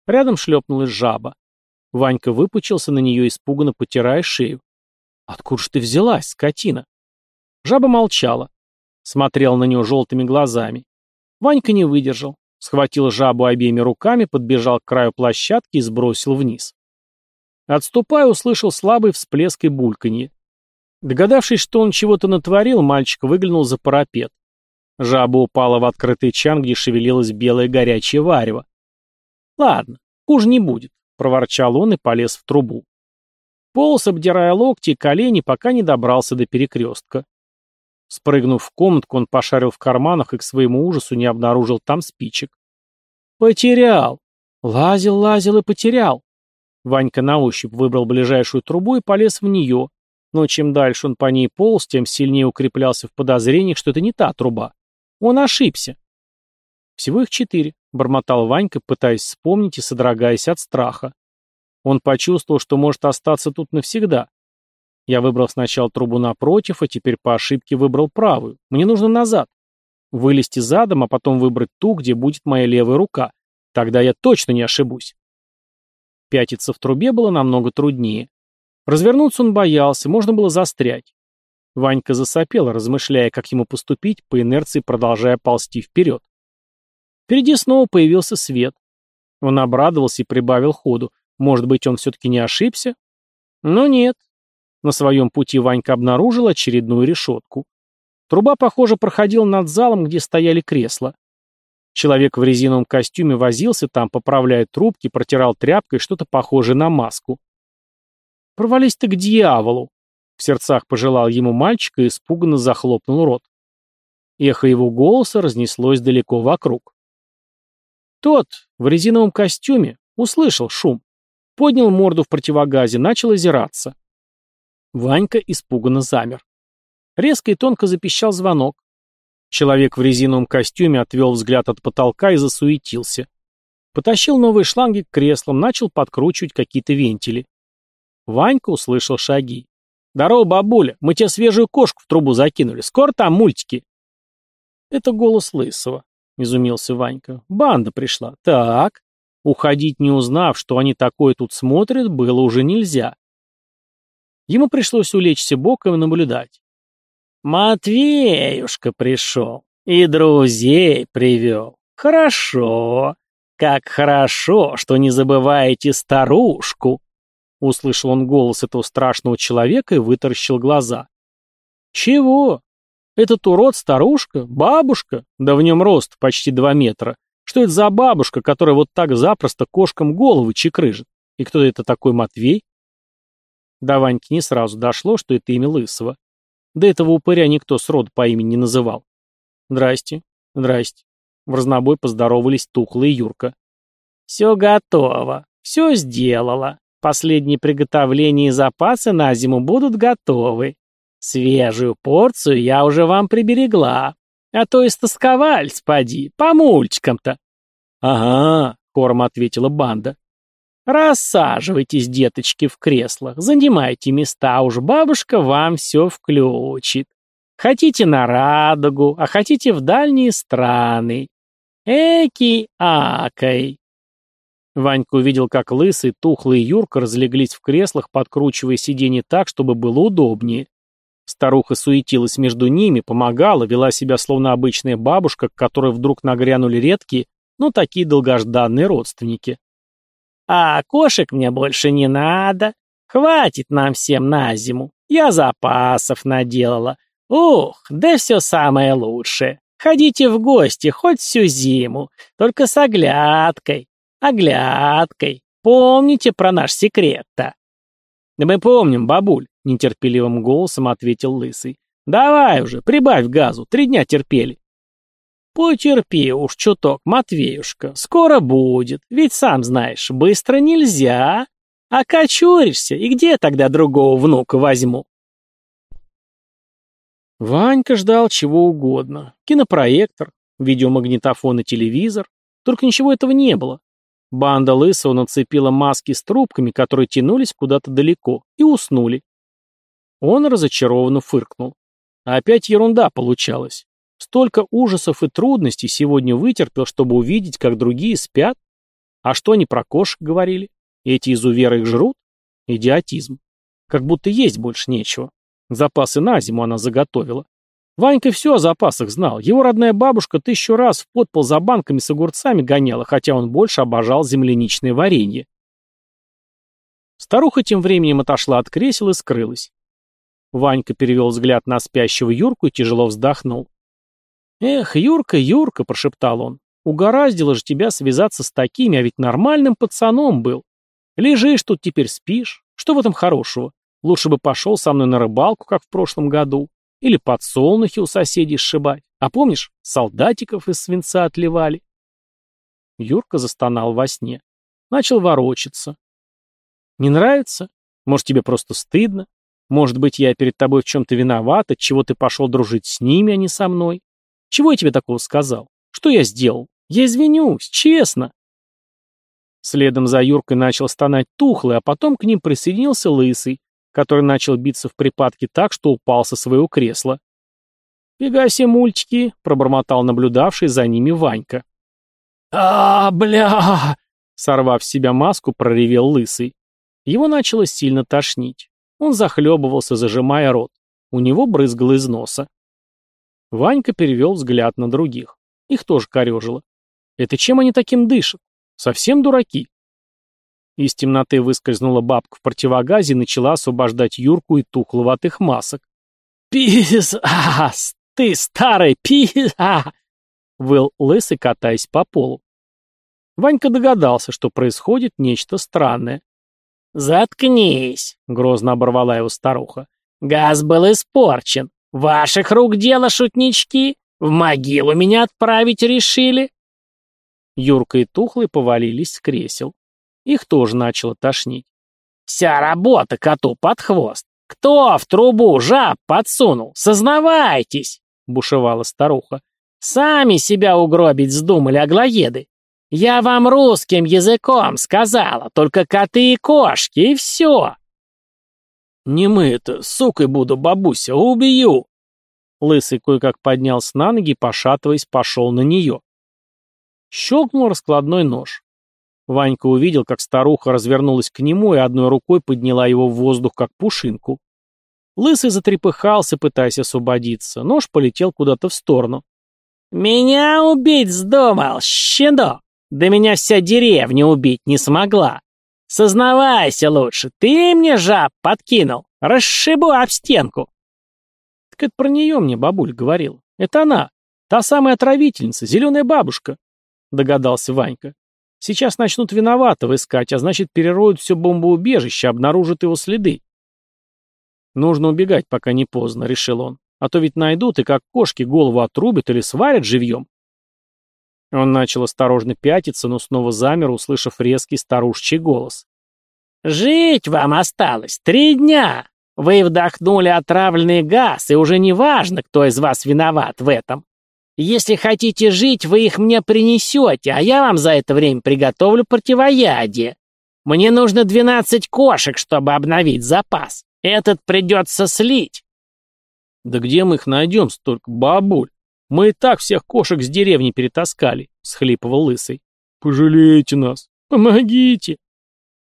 Speaker 2: Рядом шлепнулась жаба. Ванька выпучился на нее, испуганно потирая шею. «Откуда ж ты взялась, скотина?» Жаба молчала смотрел на него желтыми глазами. Ванька не выдержал, схватил жабу обеими руками, подбежал к краю площадки и сбросил вниз. Отступая, услышал слабый всплеск и бульканье. Догадавшись, что он чего-то натворил, мальчик выглянул за парапет. Жаба упала в открытый чан, где шевелилось белое горячее варево. «Ладно, хуже не будет», — проворчал он и полез в трубу. Полос, обдирая локти и колени, пока не добрался до перекрестка. Спрыгнув в комнатку, он пошарил в карманах и к своему ужасу не обнаружил там спичек. «Потерял! Лазил, лазил и потерял!» Ванька на ощупь выбрал ближайшую трубу и полез в нее, но чем дальше он по ней полз, тем сильнее укреплялся в подозрениях, что это не та труба. Он ошибся. «Всего их четыре», — бормотал Ванька, пытаясь вспомнить и содрогаясь от страха. Он почувствовал, что может остаться тут навсегда. Я выбрал сначала трубу напротив, а теперь по ошибке выбрал правую. Мне нужно назад. Вылезти задом, а потом выбрать ту, где будет моя левая рука. Тогда я точно не ошибусь. Пятиться в трубе было намного труднее. Развернуться он боялся, можно было застрять. Ванька засопел, размышляя, как ему поступить, по инерции продолжая ползти вперед. Впереди снова появился свет. Он обрадовался и прибавил ходу. Может быть, он все-таки не ошибся? Но нет. На своем пути Ванька обнаружил очередную решетку. Труба, похоже, проходила над залом, где стояли кресла. Человек в резиновом костюме возился там, поправляя трубки, протирал тряпкой что-то похожее на маску. «Провались ты к дьяволу!» В сердцах пожелал ему мальчика и испуганно захлопнул рот. Эхо его голоса разнеслось далеко вокруг. Тот, в резиновом костюме, услышал шум. Поднял морду в противогазе, начал озираться. Ванька испуганно замер. Резко и тонко запищал звонок. Человек в резиновом костюме отвел взгляд от потолка и засуетился. Потащил новые шланги к креслам, начал подкручивать какие-то вентили. Ванька услышал шаги. «Здорово, бабуля, мы тебе свежую кошку в трубу закинули. Скоро там мультики». «Это голос Лысого», — изумился Ванька. «Банда пришла. Так». Уходить, не узнав, что они такое тут смотрят, было уже нельзя. Ему пришлось улечься боком и наблюдать. «Матвеюшка пришел и друзей привел. Хорошо. Как хорошо, что не забываете старушку». Услышал он голос этого страшного человека и вытаращил глаза. «Чего? Этот урод старушка? Бабушка? Да в нем рост почти два метра. Что это за бабушка, которая вот так запросто кошкам головы чекрыжит? И кто это такой Матвей?» До Ваньки не сразу дошло, что это имя Лысого. До этого упыря никто с по имени не называл. «Здрасте, здрасте». В разнобой поздоровались Тухла и Юрка. «Все готово, все сделала. Последние приготовления и запасы на зиму будут готовы. Свежую порцию я уже вам приберегла. А то истосковались, поди, по мульчикам-то. Ага, хором ответила банда. Рассаживайтесь, деточки, в креслах, занимайте места, уж бабушка вам все включит. Хотите на радугу, а хотите в дальние страны. Эки-акой. Ванька увидел, как Лысый, Тухлый Юрка разлеглись в креслах, подкручивая сиденье так, чтобы было удобнее. Старуха суетилась между ними, помогала, вела себя словно обычная бабушка, к которой вдруг нагрянули редкие, но такие долгожданные родственники. «А кошек мне больше не надо. Хватит нам всем на зиму. Я запасов наделала. Ух, да все самое лучшее. Ходите в гости хоть всю зиму, только с оглядкой оглядкой. Помните про наш секрет-то?» «Да мы помним, бабуль», — нетерпеливым голосом ответил Лысый. «Давай уже, прибавь газу, три дня терпели». «Потерпи уж чуток, Матвеюшка, скоро будет, ведь сам знаешь, быстро нельзя. А кочуришься, и где тогда другого внука возьму?» Ванька ждал чего угодно. Кинопроектор, видеомагнитофон и телевизор. Только ничего этого не было. Банда Лысого нацепила маски с трубками, которые тянулись куда-то далеко, и уснули. Он разочарованно фыркнул. Опять ерунда получалась. Столько ужасов и трудностей сегодня вытерпел, чтобы увидеть, как другие спят. А что они про кошек говорили? Эти изуверы их жрут? Идиотизм. Как будто есть больше нечего. Запасы на зиму она заготовила. Ванька все о запасах знал. Его родная бабушка тысячу раз в подпол за банками с огурцами гоняла, хотя он больше обожал земляничное варенье. Старуха тем временем отошла от кресел и скрылась. Ванька перевел взгляд на спящего Юрку и тяжело вздохнул. «Эх, Юрка, Юрка», — прошептал он, — «угораздило же тебя связаться с такими, а ведь нормальным пацаном был. Лежишь тут теперь спишь. Что в этом хорошего? Лучше бы пошел со мной на рыбалку, как в прошлом году. Или подсолнухи у соседей сшибать. А помнишь, солдатиков из свинца отливали? Юрка застонал во сне. Начал ворочаться. Не нравится? Может, тебе просто стыдно? Может быть, я перед тобой в чем-то виноват, от чего ты пошел дружить с ними, а не со мной? Чего я тебе такого сказал? Что я сделал? Я извинюсь, честно. Следом за Юркой начал стонать тухлый, а потом к ним присоединился лысый, который начал биться в припадке так, что упал со своего кресла. «Фига себе мультики!» — пробормотал наблюдавший за ними Ванька. а, бля!» Сорвав с себя маску, проревел лысый. Его начало сильно тошнить. Он захлебывался, зажимая рот. У него брызгало из носа. Ванька перевел взгляд на других. Их тоже корежило. Это чем они таким дышат? Совсем дураки? Из темноты выскользнула бабка в противогазе и начала освобождать Юрку и тухловатых масок. «Пиз! А, ты старый пиз! А!» Выл лысый, катаясь по полу. Ванька догадался, что происходит нечто странное. «Заткнись!» — грозно оборвала его старуха. «Газ был испорчен. Ваших рук дело, шутнички? В могилу меня отправить решили?» Юрка и Тухлый повалились с кресел. Их тоже начало тошнить. «Вся работа коту под хвост. Кто в трубу жаб подсунул? Сознавайтесь!» — бушевала старуха. «Сами себя угробить вздумали аглоеды. Я вам русским языком сказала, только коты и кошки, и все. Не мы это, сукой буду, бабуся, убью. Лысый кое-как поднялся на ноги, пошатываясь, пошел на нее. Щелкнул раскладной нож. Ванька увидел, как старуха развернулась к нему и одной рукой подняла его в воздух, как пушинку. Лысый затрепыхался, пытаясь освободиться. Нож полетел куда-то в сторону. «Меня убить вздумал, щенок!» Да меня вся деревня убить не смогла. Сознавайся лучше, ты мне жаб подкинул. Расшибу об стенку. Так это про нее мне бабуль говорил. Это она, та самая отравительница, зеленая бабушка, догадался Ванька. Сейчас начнут виноватого искать, а значит перероют все бомбоубежище, обнаружат его следы. Нужно убегать, пока не поздно, решил он. А то ведь найдут и как кошки голову отрубят или сварят живьем. Он начал осторожно пятиться, но снова замер, услышав резкий старушечий голос. «Жить вам осталось три дня. Вы вдохнули отравленный газ, и уже не важно, кто из вас виноват в этом. Если хотите жить, вы их мне принесете, а я вам за это время приготовлю противоядие. Мне нужно двенадцать кошек, чтобы обновить запас. Этот придется слить». «Да где мы их найдем столько, бабуль?» Мы и так всех кошек с деревни перетаскали, — схлипывал Лысый. Пожалейте нас, помогите.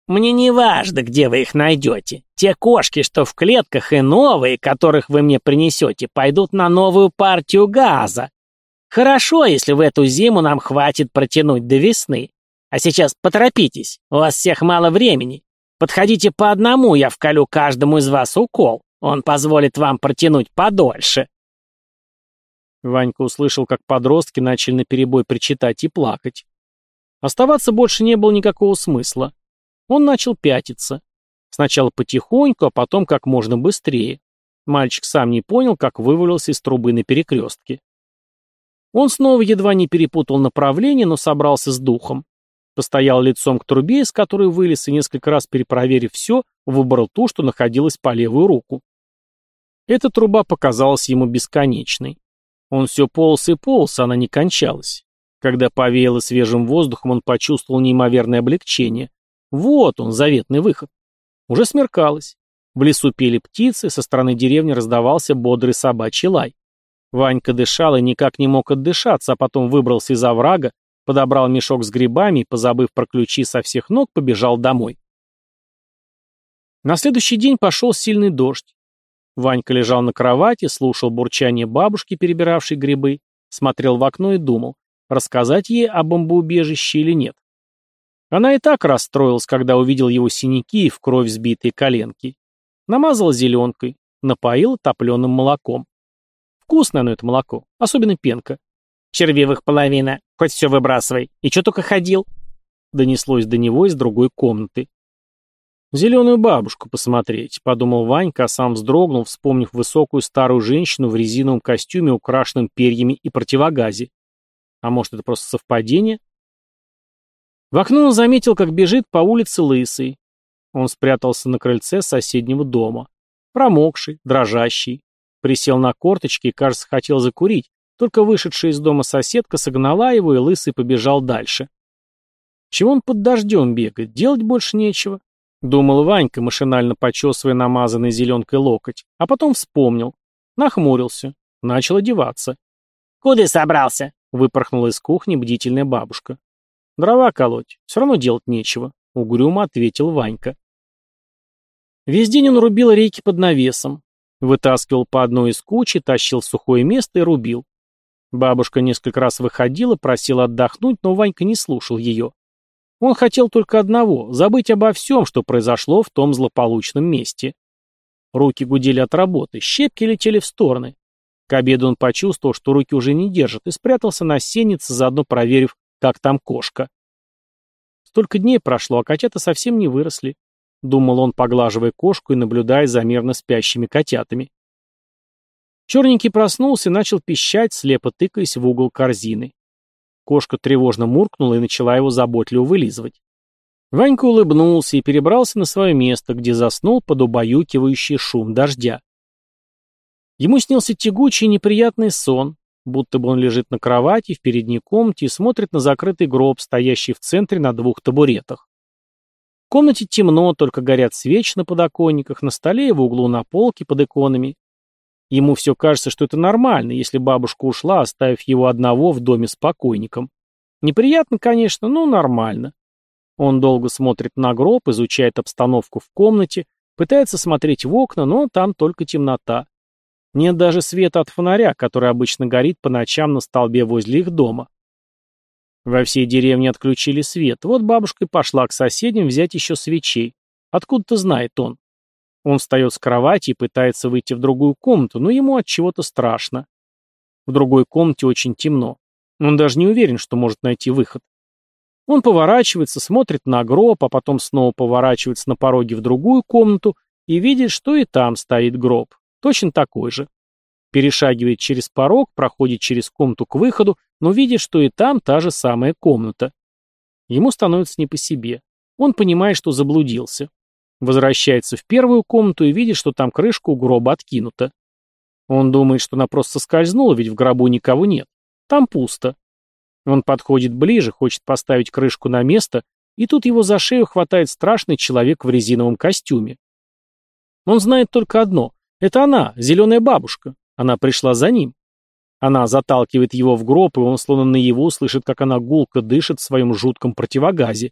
Speaker 2: Мне не важно, где вы их найдете. Те кошки, что в клетках, и новые, которых вы мне принесете, пойдут на новую партию газа. Хорошо, если в эту зиму нам хватит протянуть до весны. А сейчас поторопитесь, у вас всех мало времени. Подходите по одному, я вколю каждому из вас укол. Он позволит вам протянуть подольше. Ванька услышал, как подростки начали наперебой причитать и плакать. Оставаться больше не было никакого смысла. Он начал пятиться. Сначала потихоньку, а потом как можно быстрее. Мальчик сам не понял, как вывалился из трубы на перекрестке. Он снова едва не перепутал направление, но собрался с духом. Постоял лицом к трубе, из которой вылез, и несколько раз перепроверив все, выбрал ту, что находилась по левую руку. Эта труба показалась ему бесконечной. Он все полз и полз, она не кончалась. Когда повеяло свежим воздухом, он почувствовал неимоверное облегчение. Вот он, заветный выход. Уже смеркалось. В лесу пели птицы, со стороны деревни раздавался бодрый собачий лай. Ванька дышал и никак не мог отдышаться, а потом выбрался из оврага, подобрал мешок с грибами и, позабыв про ключи со всех ног, побежал домой. На следующий день пошел сильный дождь. Ванька лежал на кровати, слушал бурчание бабушки, перебиравшей грибы, смотрел в окно и думал, рассказать ей о бомбоубежище или нет. Она и так расстроилась, когда увидел его синяки и в кровь сбитые коленки. Намазала зеленкой, напоила топленым молоком. Вкусное оно это молоко, особенно пенка. Червивых половина, хоть все выбрасывай. И что только ходил? Донеслось до него из другой комнаты. «Зеленую бабушку посмотреть», — подумал Ванька, а сам вздрогнул, вспомнив высокую старую женщину в резиновом костюме, украшенном перьями и противогазе. А может, это просто совпадение? В окно он заметил, как бежит по улице Лысый. Он спрятался на крыльце соседнего дома. Промокший, дрожащий. Присел на корточки и, кажется, хотел закурить, только вышедшая из дома соседка согнала его, и Лысый побежал дальше. Чего он под дождем бегает? Делать больше нечего. Думал Ванька, машинально почесывая намазанный зеленкой локоть, а потом вспомнил. Нахмурился. Начал одеваться. «Куда собрался?» — выпорхнула из кухни бдительная бабушка. «Дрова колоть. Все равно делать нечего», — угрюмо ответил Ванька. Весь день он рубил рейки под навесом. Вытаскивал по одной из кучи, тащил в сухое место и рубил. Бабушка несколько раз выходила, просила отдохнуть, но Ванька не слушал ее. Он хотел только одного — забыть обо всем, что произошло в том злополучном месте. Руки гудели от работы, щепки летели в стороны. К обеду он почувствовал, что руки уже не держат, и спрятался на сеннице, заодно проверив, как там кошка. Столько дней прошло, а котята совсем не выросли. Думал он, поглаживая кошку и наблюдая за мирно спящими котятами. Черненький проснулся и начал пищать, слепо тыкаясь в угол корзины. Кошка тревожно муркнула и начала его заботливо вылизывать. Ванька улыбнулся и перебрался на свое место, где заснул под убаюкивающий шум дождя. Ему снился тягучий и неприятный сон, будто бы он лежит на кровати в передней комнате и смотрит на закрытый гроб, стоящий в центре на двух табуретах. В комнате темно, только горят свечи на подоконниках, на столе и в углу на полке под иконами. Ему все кажется, что это нормально, если бабушка ушла, оставив его одного в доме с покойником. Неприятно, конечно, но нормально. Он долго смотрит на гроб, изучает обстановку в комнате, пытается смотреть в окна, но там только темнота. Нет даже света от фонаря, который обычно горит по ночам на столбе возле их дома. Во всей деревне отключили свет. Вот бабушка и пошла к соседям взять еще свечей. Откуда-то знает он. Он встает с кровати и пытается выйти в другую комнату, но ему от чего-то страшно. В другой комнате очень темно. Он даже не уверен, что может найти выход. Он поворачивается, смотрит на гроб, а потом снова поворачивается на пороге в другую комнату и видит, что и там стоит гроб. Точно такой же. Перешагивает через порог, проходит через комнату к выходу, но видит, что и там та же самая комната. Ему становится не по себе. Он понимает, что заблудился. Возвращается в первую комнату и видит, что там крышка у гроба откинута. Он думает, что она просто скользнула, ведь в гробу никого нет. Там пусто. Он подходит ближе, хочет поставить крышку на место, и тут его за шею хватает страшный человек в резиновом костюме. Он знает только одно. Это она, зеленая бабушка. Она пришла за ним. Она заталкивает его в гроб, и он словно наяву слышит, как она гулко дышит в своем жутком противогазе.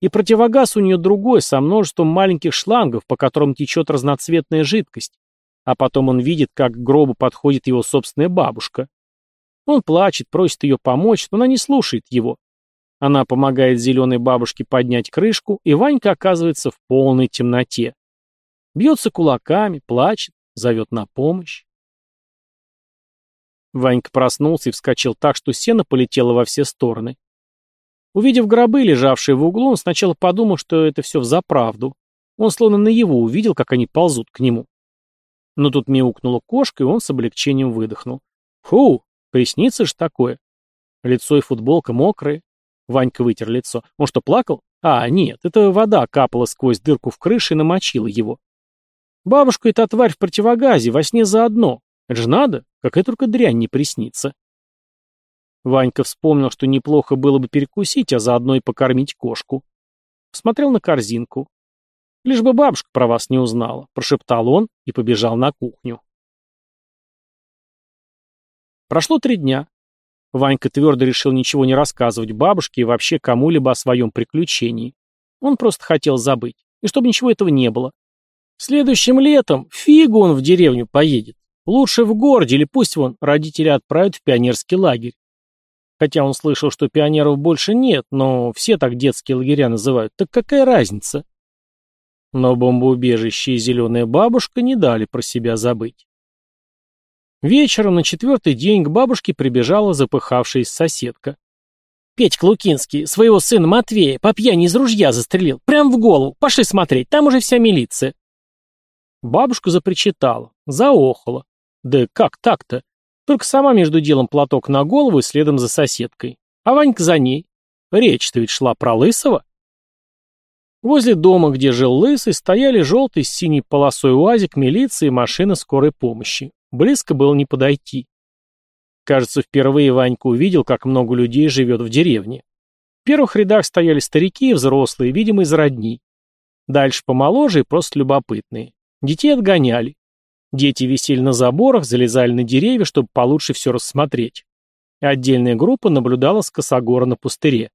Speaker 2: И противогаз у нее другой, со множеством маленьких шлангов, по которым течет разноцветная жидкость. А потом он видит, как к гробу подходит его собственная бабушка. Он плачет, просит ее помочь, но она не слушает его. Она помогает зеленой бабушке поднять крышку, и Ванька оказывается в полной темноте. Бьется кулаками, плачет, зовет на помощь. Ванька проснулся и вскочил так, что сено полетело во все стороны. Увидев гробы, лежавшие в углу, он сначала подумал, что это все взаправду. Он словно на его увидел, как они ползут к нему. Но тут мяукнула кошка, и он с облегчением выдохнул. Фу, приснится ж такое. Лицо и футболка мокрые. Ванька вытер лицо. Он что, плакал? А, нет, это вода капала сквозь дырку в крыше и намочила его. Бабушка эта тварь в противогазе, во сне заодно. Это же надо, какая только дрянь не приснится. Ванька вспомнил, что неплохо было бы перекусить, а заодно и покормить кошку. Смотрел на корзинку. «Лишь бы бабушка про вас не узнала», — прошептал он и побежал на кухню. Прошло три дня. Ванька твердо решил ничего не рассказывать бабушке и вообще кому-либо о своем приключении. Он просто хотел забыть, и чтобы ничего этого не было. Следующим летом фигу он в деревню поедет. Лучше в городе, или пусть вон родители отправят в пионерский лагерь. Хотя он слышал, что пионеров больше нет, но все так детские лагеря называют. Так какая разница? Но бомбоубежище и зеленая бабушка не дали про себя забыть. Вечером на четвертый день к бабушке прибежала запыхавшаяся соседка. Петька Лукинский своего сына Матвея по пьяни из ружья застрелил. Прям в голову. Пошли смотреть, там уже вся милиция. Бабушка запричитала, заохала. Да как так-то? Только сама между делом платок на голову и следом за соседкой. А Ванька за ней. Речь-то ведь шла про Лысого. Возле дома, где жил Лысый, стояли желтый с синей полосой уазик милиции и машина скорой помощи. Близко было не подойти. Кажется, впервые Ванька увидел, как много людей живет в деревне. В первых рядах стояли старики и взрослые, видимо, из родни. Дальше помоложе и просто любопытные. Детей отгоняли. Дети висели на заборах, залезали на деревья, чтобы получше все рассмотреть. Отдельная группа наблюдала с косогора на пустыре.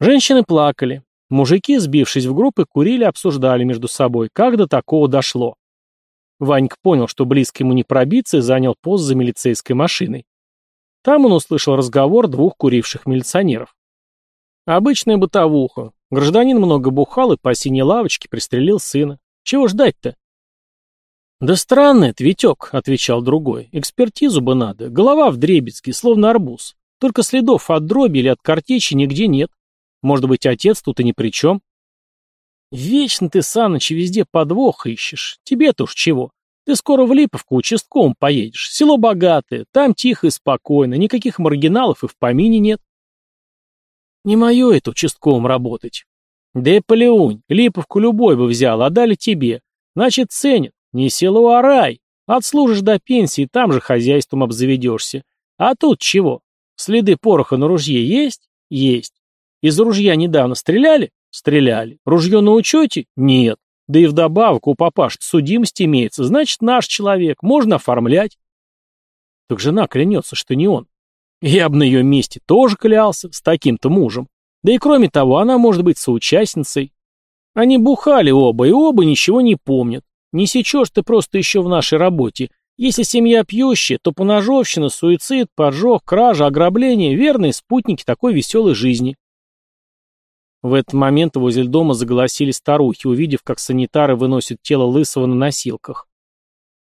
Speaker 2: Женщины плакали. Мужики, сбившись в группы, курили, обсуждали между собой, как до такого дошло. Ванька понял, что близко ему не пробиться, и занял пост за милицейской машиной. Там он услышал разговор двух куривших милиционеров. Обычная бытовуха. Гражданин много бухал и по синей лавочке пристрелил сына. Чего ждать-то? «Да странно это, Витек», — отвечал другой. «Экспертизу бы надо. Голова в дребезге, словно арбуз. Только следов от дроби или от картечи нигде нет. Может быть, отец тут и ни при чем?» «Вечно ты, Саныч, везде подвох ищешь. Тебе-то уж чего. Ты скоро в Липовку участковым поедешь. Село богатое, там тихо и спокойно, никаких маргиналов и в помине нет». «Не мое это участковым работать. Да и полеунь, Липовку любой бы взял, а дали тебе. Значит, ценят. Не село, а рай. Отслужишь до пенсии, там же хозяйством обзаведешься. А тут чего? Следы пороха на ружье есть? Есть. Из ружья недавно стреляли? Стреляли. Ружье на учете? Нет. Да и вдобавок у папаш судимость имеется, значит, наш человек, можно оформлять. Так жена клянется, что не он. Я бы на ее месте тоже клялся, с таким-то мужем. Да и кроме того, она может быть соучастницей. Они бухали оба, и оба ничего не помнят. Не сечешь ты просто еще в нашей работе. Если семья пьющая, то поножовщина, суицид, поджог, кража, ограбление — верные спутники такой веселой жизни. В этот момент возле дома заголосили старухи, увидев, как санитары выносят тело Лысого на носилках.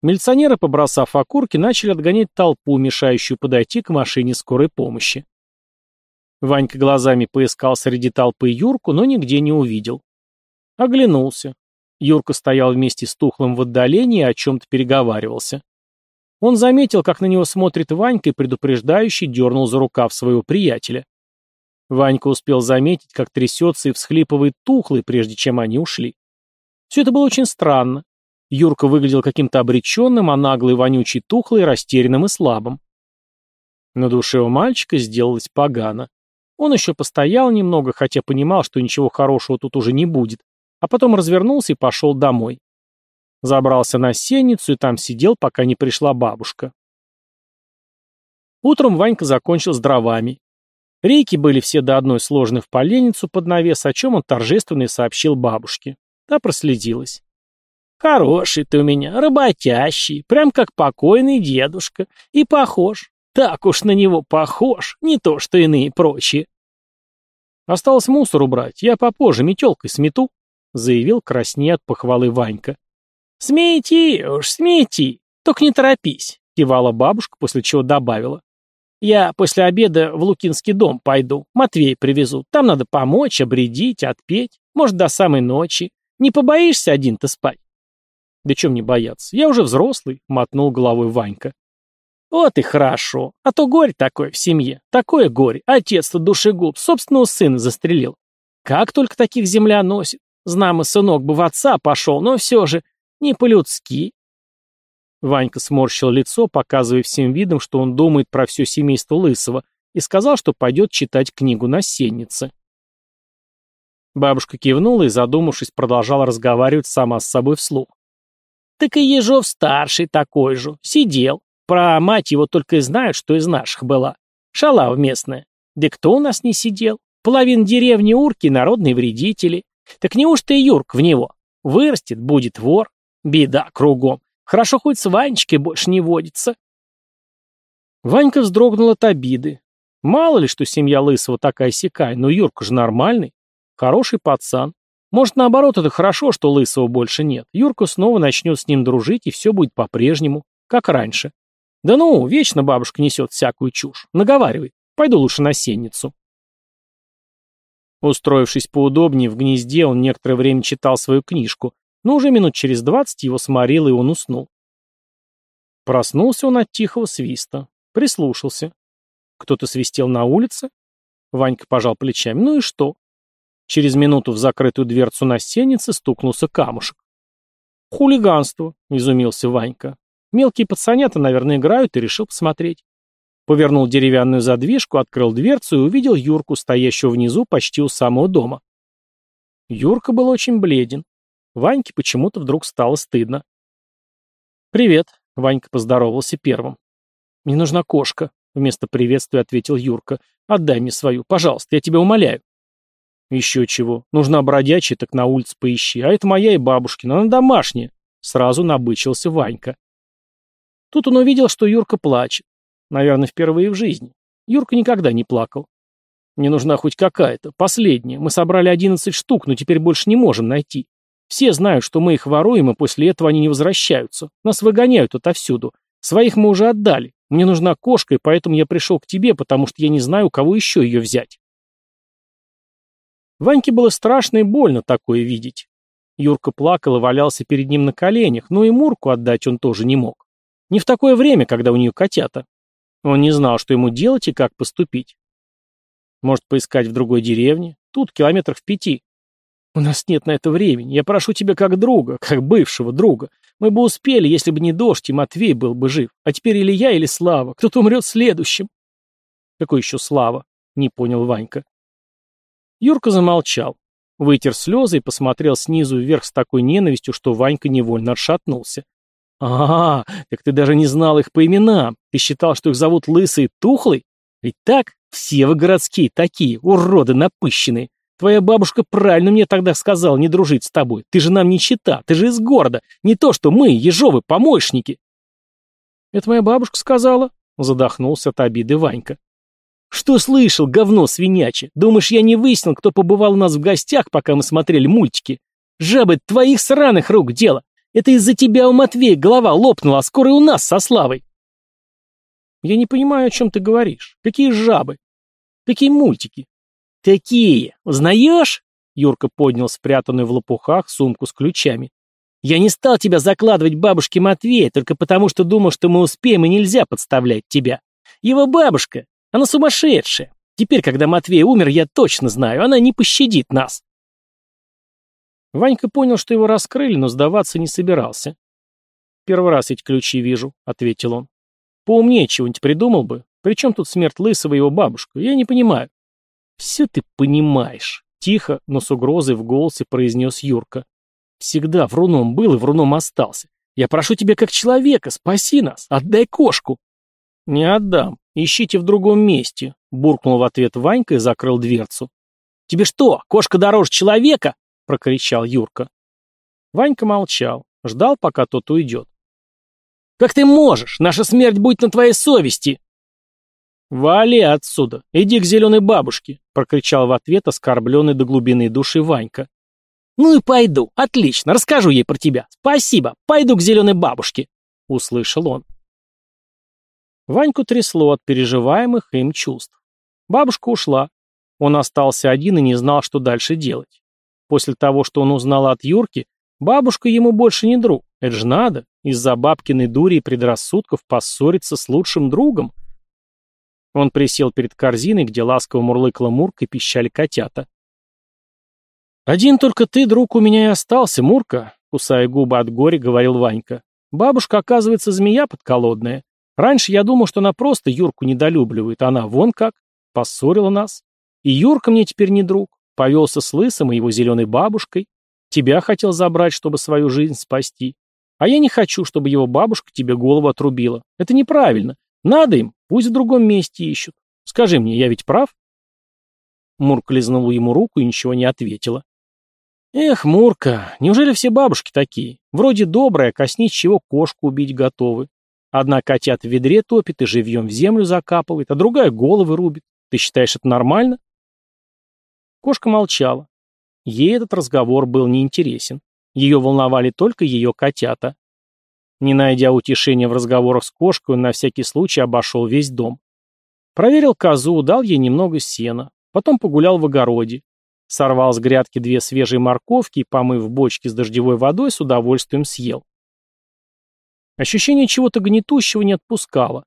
Speaker 2: Милиционеры, побросав окурки, начали отгонять толпу, мешающую подойти к машине скорой помощи. Ванька глазами поискал среди толпы Юрку, но нигде не увидел. Оглянулся. Юрка стоял вместе с Тухлым в отдалении и о чем-то переговаривался. Он заметил, как на него смотрит Ванька и предупреждающий дернул за рукав своего приятеля. Ванька успел заметить, как трясется и всхлипывает Тухлый, прежде чем они ушли. Все это было очень странно. Юрка выглядел каким-то обреченным, а наглый вонючий Тухлый растерянным и слабым. На душе у мальчика сделалось погано. Он еще постоял немного, хотя понимал, что ничего хорошего тут уже не будет, а потом развернулся и пошел домой. Забрался на сенницу и там сидел, пока не пришла бабушка. Утром Ванька закончил с дровами. Рейки были все до одной сложены в поленницу под навес, о чем он торжественно и сообщил бабушке. Та проследилась. «Хороший ты у меня, работящий, прям как покойный дедушка. И похож. Так уж на него похож, не то что иные прочие». «Осталось мусор убрать, я попозже метелкой смету», — заявил краснея от похвалы Ванька. «Смети уж, смети, только не торопись», — кивала бабушка, после чего добавила. «Я после обеда в Лукинский дом пойду, Матвей привезу. Там надо помочь, обредить, отпеть, может, до самой ночи. Не побоишься один-то спать?» «Да чем не бояться? Я уже взрослый», — мотнул головой Ванька. «Вот и хорошо. А то горе такое в семье. Такое горе. Отец-то душегуб собственного сына застрелил. Как только таких земля носит. Знамо сынок бы в отца пошел, но все же не по-людски. Ванька сморщил лицо, показывая всем видом, что он думает про все семейство Лысого, и сказал, что пойдет читать книгу на сеннице. Бабушка кивнула и, задумавшись, продолжала разговаривать сама с собой вслух. «Так и Ежов-старший такой же. Сидел. Про мать его только и знают, что из наших была. Шалава местная. Да кто у нас не сидел? Половина деревни урки — народные вредители. Так неужто и Юрк в него? Вырастет, будет вор. Беда кругом. Хорошо хоть с Ванечкой больше не водится. Ванька вздрогнул от обиды. Мало ли, что семья Лысого такая сякая, но Юрка же нормальный. Хороший пацан. Может, наоборот, это хорошо, что Лысого больше нет. Юрка снова начнет с ним дружить, и все будет по-прежнему, как раньше. Да ну, вечно бабушка несет всякую чушь. Наговаривай. Пойду лучше на сенницу. Устроившись поудобнее в гнезде, он некоторое время читал свою книжку, но уже минут через двадцать его сморило, и он уснул. Проснулся он от тихого свиста. Прислушался. Кто-то свистел на улице? Ванька пожал плечами. Ну и что? Через минуту в закрытую дверцу на сеннице стукнулся камушек. «Хулиганство», — изумился Ванька. «Мелкие пацанята, наверное, играют, и решил посмотреть». Повернул деревянную задвижку, открыл дверцу и увидел Юрку, стоящего внизу почти у самого дома. Юрка был очень бледен. Ваньке почему-то вдруг стало стыдно. «Привет», — Ванька поздоровался первым. «Мне нужна кошка», — вместо приветствия ответил Юрка. «Отдай мне свою, пожалуйста, я тебя умоляю». «Еще чего. Нужна бродячая, так на улице поищи. А это моя и бабушкина, она домашняя». Сразу набычился Ванька. Тут он увидел, что Юрка плачет. Наверное, впервые в жизни. Юрка никогда не плакал. Мне нужна хоть какая-то, последняя. Мы собрали одиннадцать штук, но теперь больше не можем найти. Все знают, что мы их воруем, и после этого они не возвращаются. Нас выгоняют отовсюду. Своих мы уже отдали. Мне нужна кошка, и поэтому я пришел к тебе, потому что я не знаю, у кого еще ее взять. Ваньке было страшно и больно такое видеть. Юрка плакал и валялся перед ним на коленях, но и Мурку отдать он тоже не мог. Не в такое время, когда у нее котята. Он не знал, что ему делать и как поступить. Может, поискать в другой деревне? Тут, километрах в пяти. У нас нет на это времени. Я прошу тебя как друга, как бывшего друга. Мы бы успели, если бы не дождь, и Матвей был бы жив. А теперь или я, или Слава. Кто-то умрет следующим. Какой еще Слава? Не понял Ванька. Юрка замолчал. Вытер слезы и посмотрел снизу вверх с такой ненавистью, что Ванька невольно отшатнулся. «А, так ты даже не знал их по именам. Ты считал, что их зовут Лысый Тухлый? Ведь так? Все вы городские такие, уроды напыщенные. Твоя бабушка правильно мне тогда сказала не дружить с тобой. Ты же нам не чита, ты же из города. Не то, что мы, ежовы, помощники. Это моя бабушка сказала? Задохнулся от обиды Ванька. Что слышал, говно свиняче? Думаешь, я не выяснил, кто побывал у нас в гостях, пока мы смотрели мультики? Жабы, твоих сраных рук дело. Это из-за тебя у Матвея голова лопнула, а скоро и у нас со Славой. Я не понимаю, о чем ты говоришь. Какие жабы? Какие мультики? «Какие? Узнаешь?» Юрка поднял спрятанную в лопухах сумку с ключами. «Я не стал тебя закладывать бабушке Матвея, только потому что думал, что мы успеем и нельзя подставлять тебя. Его бабушка, она сумасшедшая. Теперь, когда Матвей умер, я точно знаю, она не пощадит нас». Ванька понял, что его раскрыли, но сдаваться не собирался. «Первый раз эти ключи вижу», — ответил он. «Поумнее чего-нибудь придумал бы. Причем тут смерть Лысого его бабушка? Я не понимаю». «Все ты понимаешь», — тихо, но с угрозой в голосе произнес Юрка. «Всегда вруном был и вруном остался. Я прошу тебя как человека, спаси нас, отдай кошку». «Не отдам, ищите в другом месте», — буркнул в ответ Ванька и закрыл дверцу. «Тебе что, кошка дороже человека?» — прокричал Юрка. Ванька молчал, ждал, пока тот уйдет. «Как ты можешь? Наша смерть будет на твоей совести!» «Вали отсюда! Иди к зеленой бабушке!» — прокричал в ответ оскорбленный до глубины души Ванька. «Ну и пойду. Отлично. Расскажу ей про тебя. Спасибо. Пойду к зеленой бабушке!» — услышал он. Ваньку трясло от переживаемых им чувств. Бабушка ушла. Он остался один и не знал, что дальше делать. После того, что он узнал от Юрки, бабушка ему больше не друг. Это же надо, из-за бабкиной дури и предрассудков поссориться с лучшим другом. Он присел перед корзиной, где ласково мурлыкала Мурка и пищали котята. «Один только ты, друг, у меня и остался, Мурка», — кусая губы от горя, говорил Ванька. «Бабушка, оказывается, змея подколодная. Раньше я думал, что она просто Юрку недолюбливает, а она вон как, поссорила нас. И Юрка мне теперь не друг, повелся с Лысым и его зеленой бабушкой. Тебя хотел забрать, чтобы свою жизнь спасти. А я не хочу, чтобы его бабушка тебе голову отрубила. Это неправильно. Надо им, пусть в другом месте ищут. Скажи мне, я ведь прав?» Мурка лизнула ему руку и ничего не ответила. «Эх, Мурка, неужели все бабушки такие? Вроде добрая, коснись чего кошку убить готовы. Одна котят в ведре топит и живьем в землю закапывает, а другая головы рубит. Ты считаешь это нормально?» Кошка молчала. Ей этот разговор был неинтересен. Ее волновали только ее котята. Не найдя утешения в разговорах с кошкой, он на всякий случай обошел весь дом. Проверил козу, дал ей немного сена. Потом погулял в огороде. Сорвал с грядки две свежие морковки и, помыв бочки с дождевой водой, с удовольствием съел. Ощущение чего-то гнетущего не отпускало.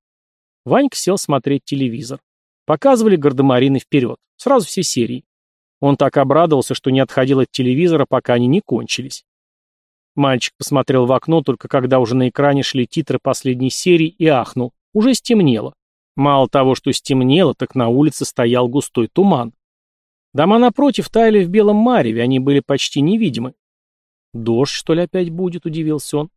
Speaker 2: Ванька сел смотреть телевизор. Показывали гардемарины вперед. Сразу все серии. Он так обрадовался, что не отходил от телевизора, пока они не кончились. Мальчик посмотрел в окно, только когда уже на экране шли титры последней серии и ахнул. Уже стемнело. Мало того, что стемнело, так на улице стоял густой туман. Дома напротив таяли в белом мареве, они были почти невидимы. «Дождь, что ли, опять будет?» — удивился он.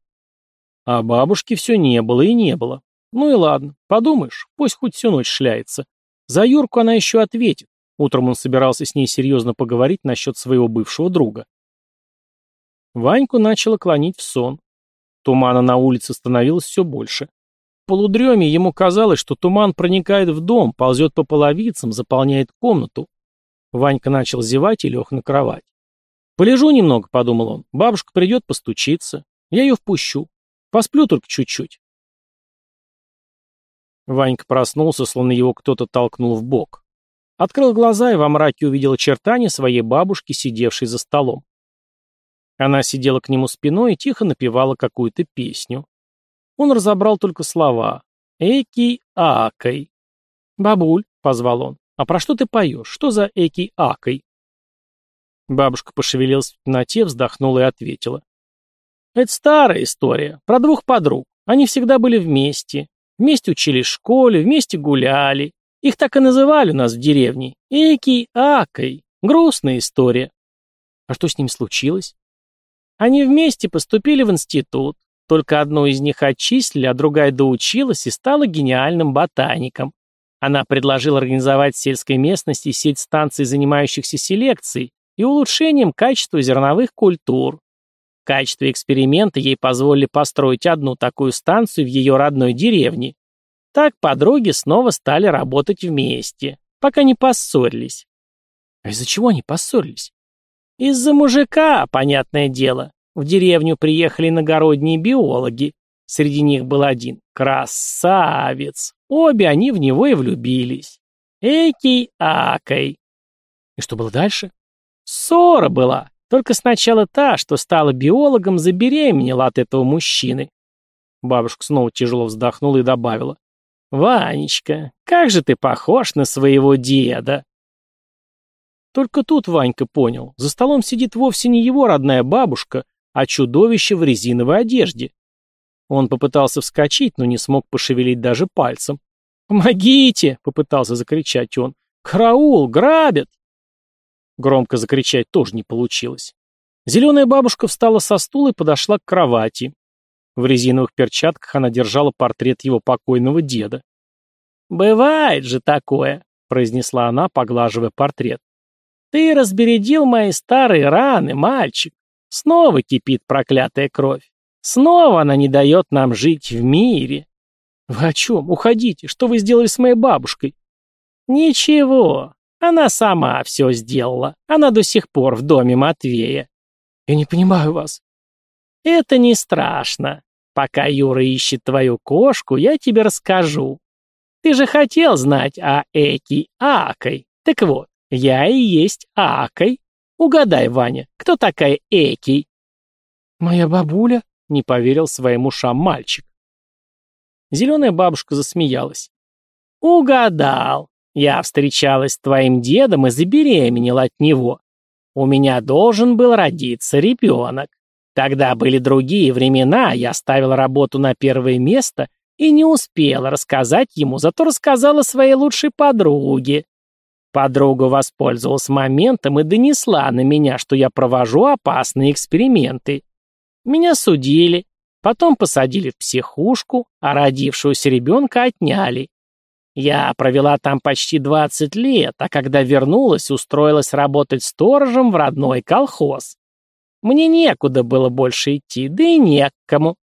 Speaker 2: А бабушки все не было и не было. Ну и ладно, подумаешь, пусть хоть всю ночь шляется. За Юрку она еще ответит. Утром он собирался с ней серьезно поговорить насчет своего бывшего друга. Ваньку начало клонить в сон. Тумана на улице становилось все больше. В полудреме ему казалось, что туман проникает в дом, ползет по половицам, заполняет комнату. Ванька начал зевать и лег на кровать. «Полежу немного», — подумал он. «Бабушка придет постучиться. Я ее впущу. Посплю только чуть-чуть». Ванька проснулся, словно его кто-то толкнул в бок. Открыл глаза и во мраке увидел очертания своей бабушки, сидевшей за столом. Она сидела к нему спиной и тихо напевала какую-то песню. Он разобрал только слова. «Эки-акой». «Бабуль», — позвал он, — «а про что ты поешь? Что за эки-акой?» Бабушка пошевелилась в темноте, вздохнула и ответила. «Это старая история, про двух подруг. Они всегда были вместе. Вместе учились в школе, вместе гуляли. Их так и называли у нас в деревне. Эки-акой. Грустная история». «А что с ним случилось?» Они вместе поступили в институт. Только одну из них отчислили, а другая доучилась и стала гениальным ботаником. Она предложила организовать в сельской местности сеть станций, занимающихся селекцией и улучшением качества зерновых культур. В качестве эксперимента ей позволили построить одну такую станцию в ее родной деревне. Так подруги снова стали работать вместе, пока не поссорились. А из-за чего они поссорились? Из-за мужика, понятное дело. В деревню приехали иногородние биологи. Среди них был один красавец. Обе они в него и влюбились. Экий-акой. И что было дальше? Ссора была. Только сначала та, что стала биологом, забеременела от этого мужчины. Бабушка снова тяжело вздохнула и добавила. «Ванечка, как же ты похож на своего деда!» Только тут Ванька понял, за столом сидит вовсе не его родная бабушка, а чудовище в резиновой одежде. Он попытался вскочить, но не смог пошевелить даже пальцем. «Помогите!» — попытался закричать он. «Караул! Грабят!» Громко закричать тоже не получилось. Зеленая бабушка встала со стула и подошла к кровати. В резиновых перчатках она держала портрет его покойного деда. «Бывает же такое», — произнесла она, поглаживая портрет. Ты разбередил мои старые раны, мальчик. Снова кипит проклятая кровь. Снова она не дает нам жить в мире. Вы о чем? Уходите. Что вы сделали с моей бабушкой? Ничего. Она сама все сделала. Она до сих пор в доме Матвея. Я не понимаю вас. Это не страшно. Пока Юра ищет твою кошку, я тебе расскажу. Ты же хотел знать о Эки Акой. Так вот, я и есть Акой. Угадай, Ваня, кто такая Экий? Моя бабуля, не поверил своим ушам мальчик. Зеленая бабушка засмеялась. Угадал. Я встречалась с твоим дедом и забеременела от него. У меня должен был родиться ребенок. Тогда были другие времена, я ставила работу на первое место и не успела рассказать ему, зато рассказала своей лучшей подруге. Подруга воспользовалась моментом и донесла на меня, что я провожу опасные эксперименты. Меня судили, потом посадили в психушку, а родившегося ребенка отняли. Я провела там почти 20 лет, а когда вернулась, устроилась работать сторожем в родной колхоз. Мне некуда было больше идти, да и не к кому.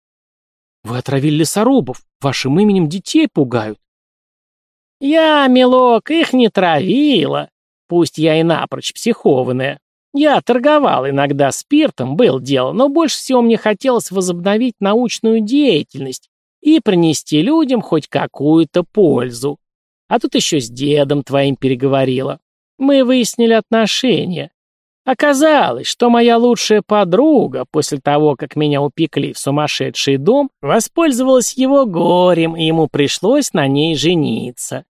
Speaker 2: Вы отравили лесорубов, вашим именем детей пугают. «Я, милок, их не травила. Пусть я и напрочь психованная. Я торговал иногда спиртом, был дело, но больше всего мне хотелось возобновить научную деятельность и принести людям хоть какую-то пользу. А тут еще с дедом твоим переговорила. Мы выяснили отношения. Оказалось, что моя лучшая подруга, после того, как меня упекли в сумасшедший дом, воспользовалась его горем, и ему пришлось на ней жениться.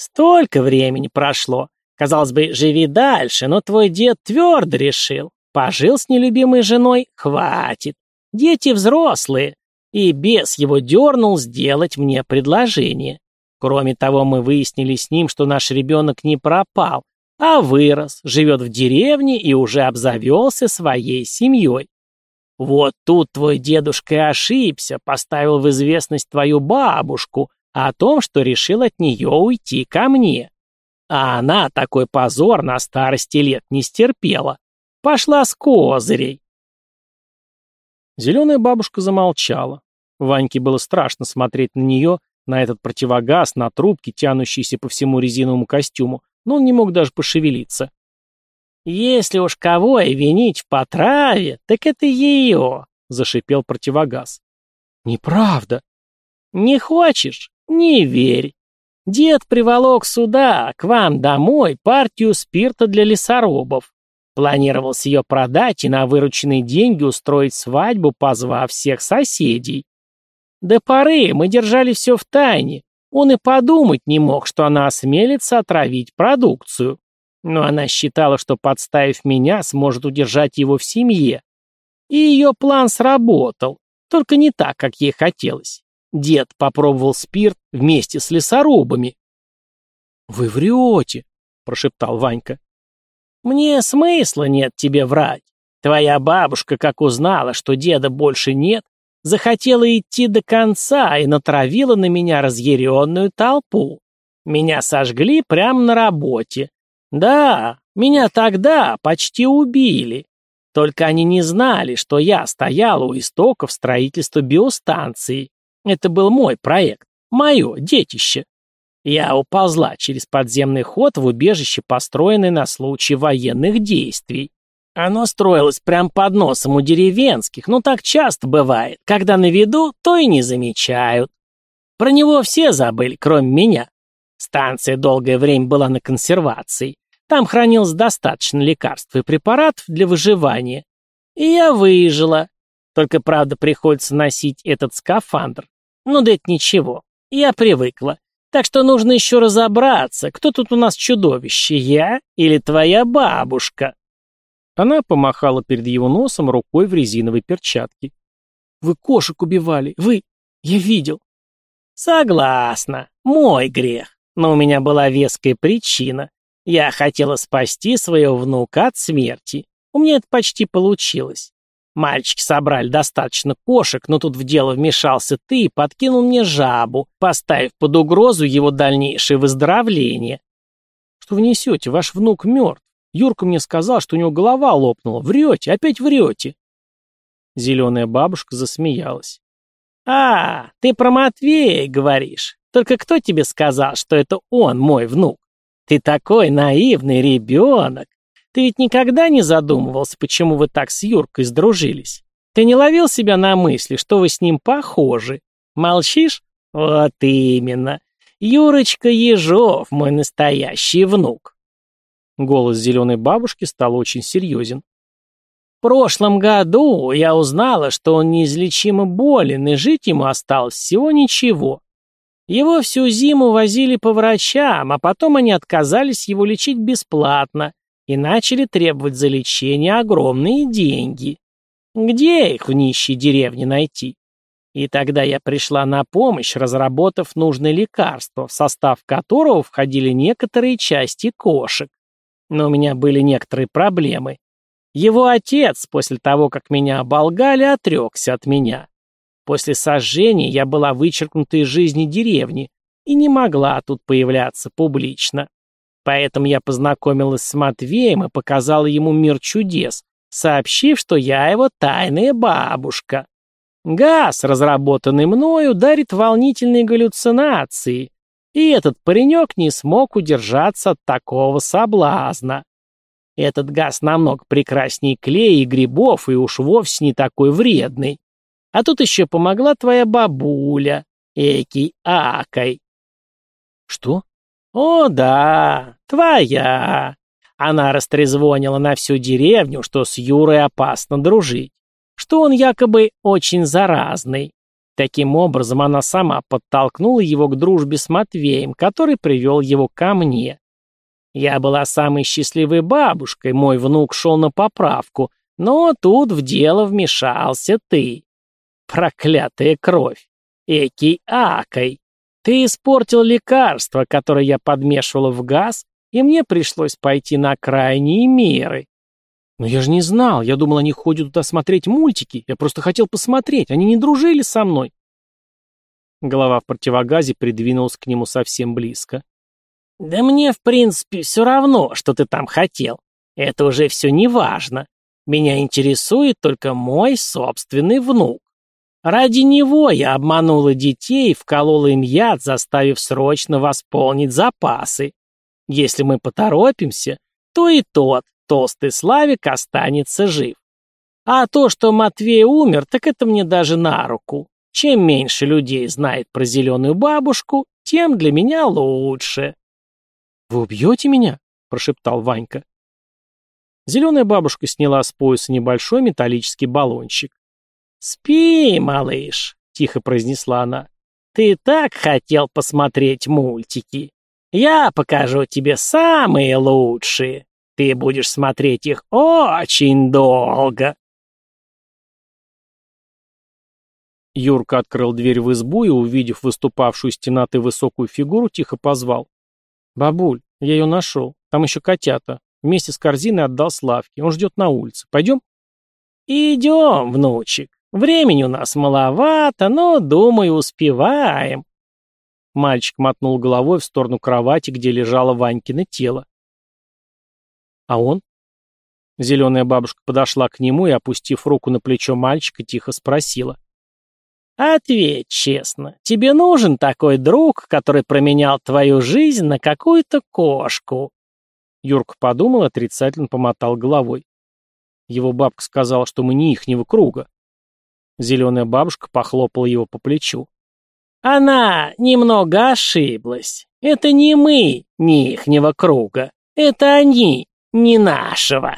Speaker 2: Столько времени прошло. Казалось бы, живи дальше, но твой дед твердо решил. Пожил с нелюбимой женой, хватит. Дети взрослые. И бес его дернул сделать мне предложение. Кроме того, мы выяснили с ним, что наш ребенок не пропал, а вырос, живет в деревне и уже обзавелся своей семьей. Вот тут твой дедушка ошибся, поставил в известность твою бабушку, о том, что решил от нее уйти ко мне. А она такой позор на старости лет не стерпела. Пошла с козырей. Зеленая бабушка замолчала. Ваньке было страшно смотреть на нее, на этот противогаз, на трубки, тянущиеся по всему резиновому костюму, но он не мог даже пошевелиться. «Если уж кого и винить в потраве, так это ее», — зашипел противогаз. «Неправда». «Не хочешь? Не верь. Дед приволок сюда, к вам домой, партию спирта для лесорубов. Планировался ее продать и на вырученные деньги устроить свадьбу, позвав всех соседей. До поры мы держали все в тайне. Он и подумать не мог, что она осмелится отравить продукцию. Но она считала, что, подставив меня, сможет удержать его в семье. И ее план сработал, только не так, как ей хотелось. Дед попробовал спирт вместе с лесорубами. «Вы врете», — прошептал Ванька. «Мне смысла нет тебе врать. Твоя бабушка, как узнала, что деда больше нет, захотела идти до конца и натравила на меня разъяренную толпу. Меня сожгли прямо на работе. Да, меня тогда почти убили. Только они не знали, что я стоял у истоков строительства биостанции. Это был мой проект, мое детище. Я уползла через подземный ход в убежище, построенное на случай военных действий. Оно строилось прямо под носом у деревенских, но так часто бывает. Когда на виду, то и не замечают. Про него все забыли, кроме меня. Станция долгое время была на консервации. Там хранилось достаточно лекарств и препаратов для выживания. И я выжила. Только, правда, приходится носить этот скафандр. Ну да это ничего. Я привыкла. Так что нужно еще разобраться, кто тут у нас чудовище, я или твоя бабушка. Она помахала перед его носом рукой в резиновой перчатке. «Вы кошек убивали! Вы! Я видел!» «Согласна. Мой грех. Но у меня была веская причина. Я хотела спасти своего внука от смерти. У меня это почти получилось. Мальчики собрали достаточно кошек, но тут в дело вмешался ты и подкинул мне жабу, поставив под угрозу его дальнейшее выздоровление. Что вы несете? Ваш внук мертв. Юрка мне сказал, что у него голова лопнула. Врете, опять врете. Зеленая бабушка засмеялась. «А, ты про Матвея говоришь. Только кто тебе сказал, что это он, мой внук? Ты такой наивный ребенок. Ты ведь никогда не задумывался, почему вы так с Юркой сдружились? Ты не ловил себя на мысли, что вы с ним похожи? Молчишь? Вот именно. Юрочка Ежов, мой настоящий внук. Голос зеленой бабушки стал очень серьезен. В прошлом году я узнала, что он неизлечимо болен, и жить ему осталось всего ничего. Его всю зиму возили по врачам, а потом они отказались его лечить бесплатно и начали требовать за лечение огромные деньги. Где их в нищей деревне найти? И тогда я пришла на помощь, разработав нужное лекарство, в состав которого входили некоторые части кошек. Но у меня были некоторые проблемы. Его отец, после того, как меня оболгали, отрекся от меня. После сожжения я была вычеркнута из жизни деревни и не могла тут появляться публично. Поэтому я познакомилась с Матвеем и показала ему мир чудес, сообщив, что я его тайная бабушка. Газ, разработанный мною, дарит волнительные галлюцинации, и этот паренек не смог удержаться от такого соблазна. Этот газ намного прекраснее клея и грибов, и уж вовсе не такой вредный. А тут еще помогла твоя бабуля, Экий Акой. Что? О, да, твоя. Она растрезвонила на всю деревню, что с Юрой опасно дружить, что он якобы очень заразный. Таким образом, она сама подтолкнула его к дружбе с Матвеем, который привел его ко мне. Я была самой счастливой бабушкой, мой внук шел на поправку, но тут в дело вмешался ты. Проклятая кровь! Экий акой! Ты испортил лекарство, которое я подмешивала в газ, и мне пришлось пойти на крайние меры. Но я же не знал, я думал, они ходят туда смотреть мультики, я просто хотел посмотреть, они не дружили со мной. Голова в противогазе придвинулась к нему совсем близко. «Да мне, в принципе, все равно, что ты там хотел. Это уже все не важно.
Speaker 3: Меня интересует только мой собственный внук. Ради него я обманула детей вколола им яд, заставив срочно восполнить запасы. Если мы поторопимся, то и тот, толстый Славик, останется жив. А то, что Матвей умер, так это мне даже на руку. Чем меньше людей знает про зеленую бабушку, тем для меня лучше.
Speaker 2: «Вы убьете меня?» – прошептал Ванька. Зеленая бабушка сняла с пояса небольшой металлический баллончик.
Speaker 3: «Спи, малыш», — тихо произнесла она. «Ты так хотел посмотреть мультики. Я покажу тебе самые лучшие. Ты будешь смотреть их очень долго».
Speaker 2: Юрка открыл дверь в избу и, увидев выступавшую из темноты высокую фигуру, тихо позвал. «Бабуль, я ее нашел. Там еще котята. Вместе с корзиной отдал Славке. Он ждет на улице. Пойдем?»
Speaker 3: «Идем, внучек. Времени у нас маловато, но, думаю, успеваем».
Speaker 2: Мальчик мотнул головой в сторону кровати, где лежало Ванькино тело. «А он?» Зеленая бабушка подошла к нему и, опустив руку на плечо мальчика, тихо спросила.
Speaker 3: «Ответь честно, тебе нужен такой друг, который променял твою жизнь на какую-то кошку?»
Speaker 2: Юрка подумал, отрицательно помотал головой. Его бабка сказала, что мы не ихнего круга. Зеленая бабушка похлопала его по плечу.
Speaker 3: Она немного ошиблась. Это не мы, не ихнего круга. Это они, не нашего.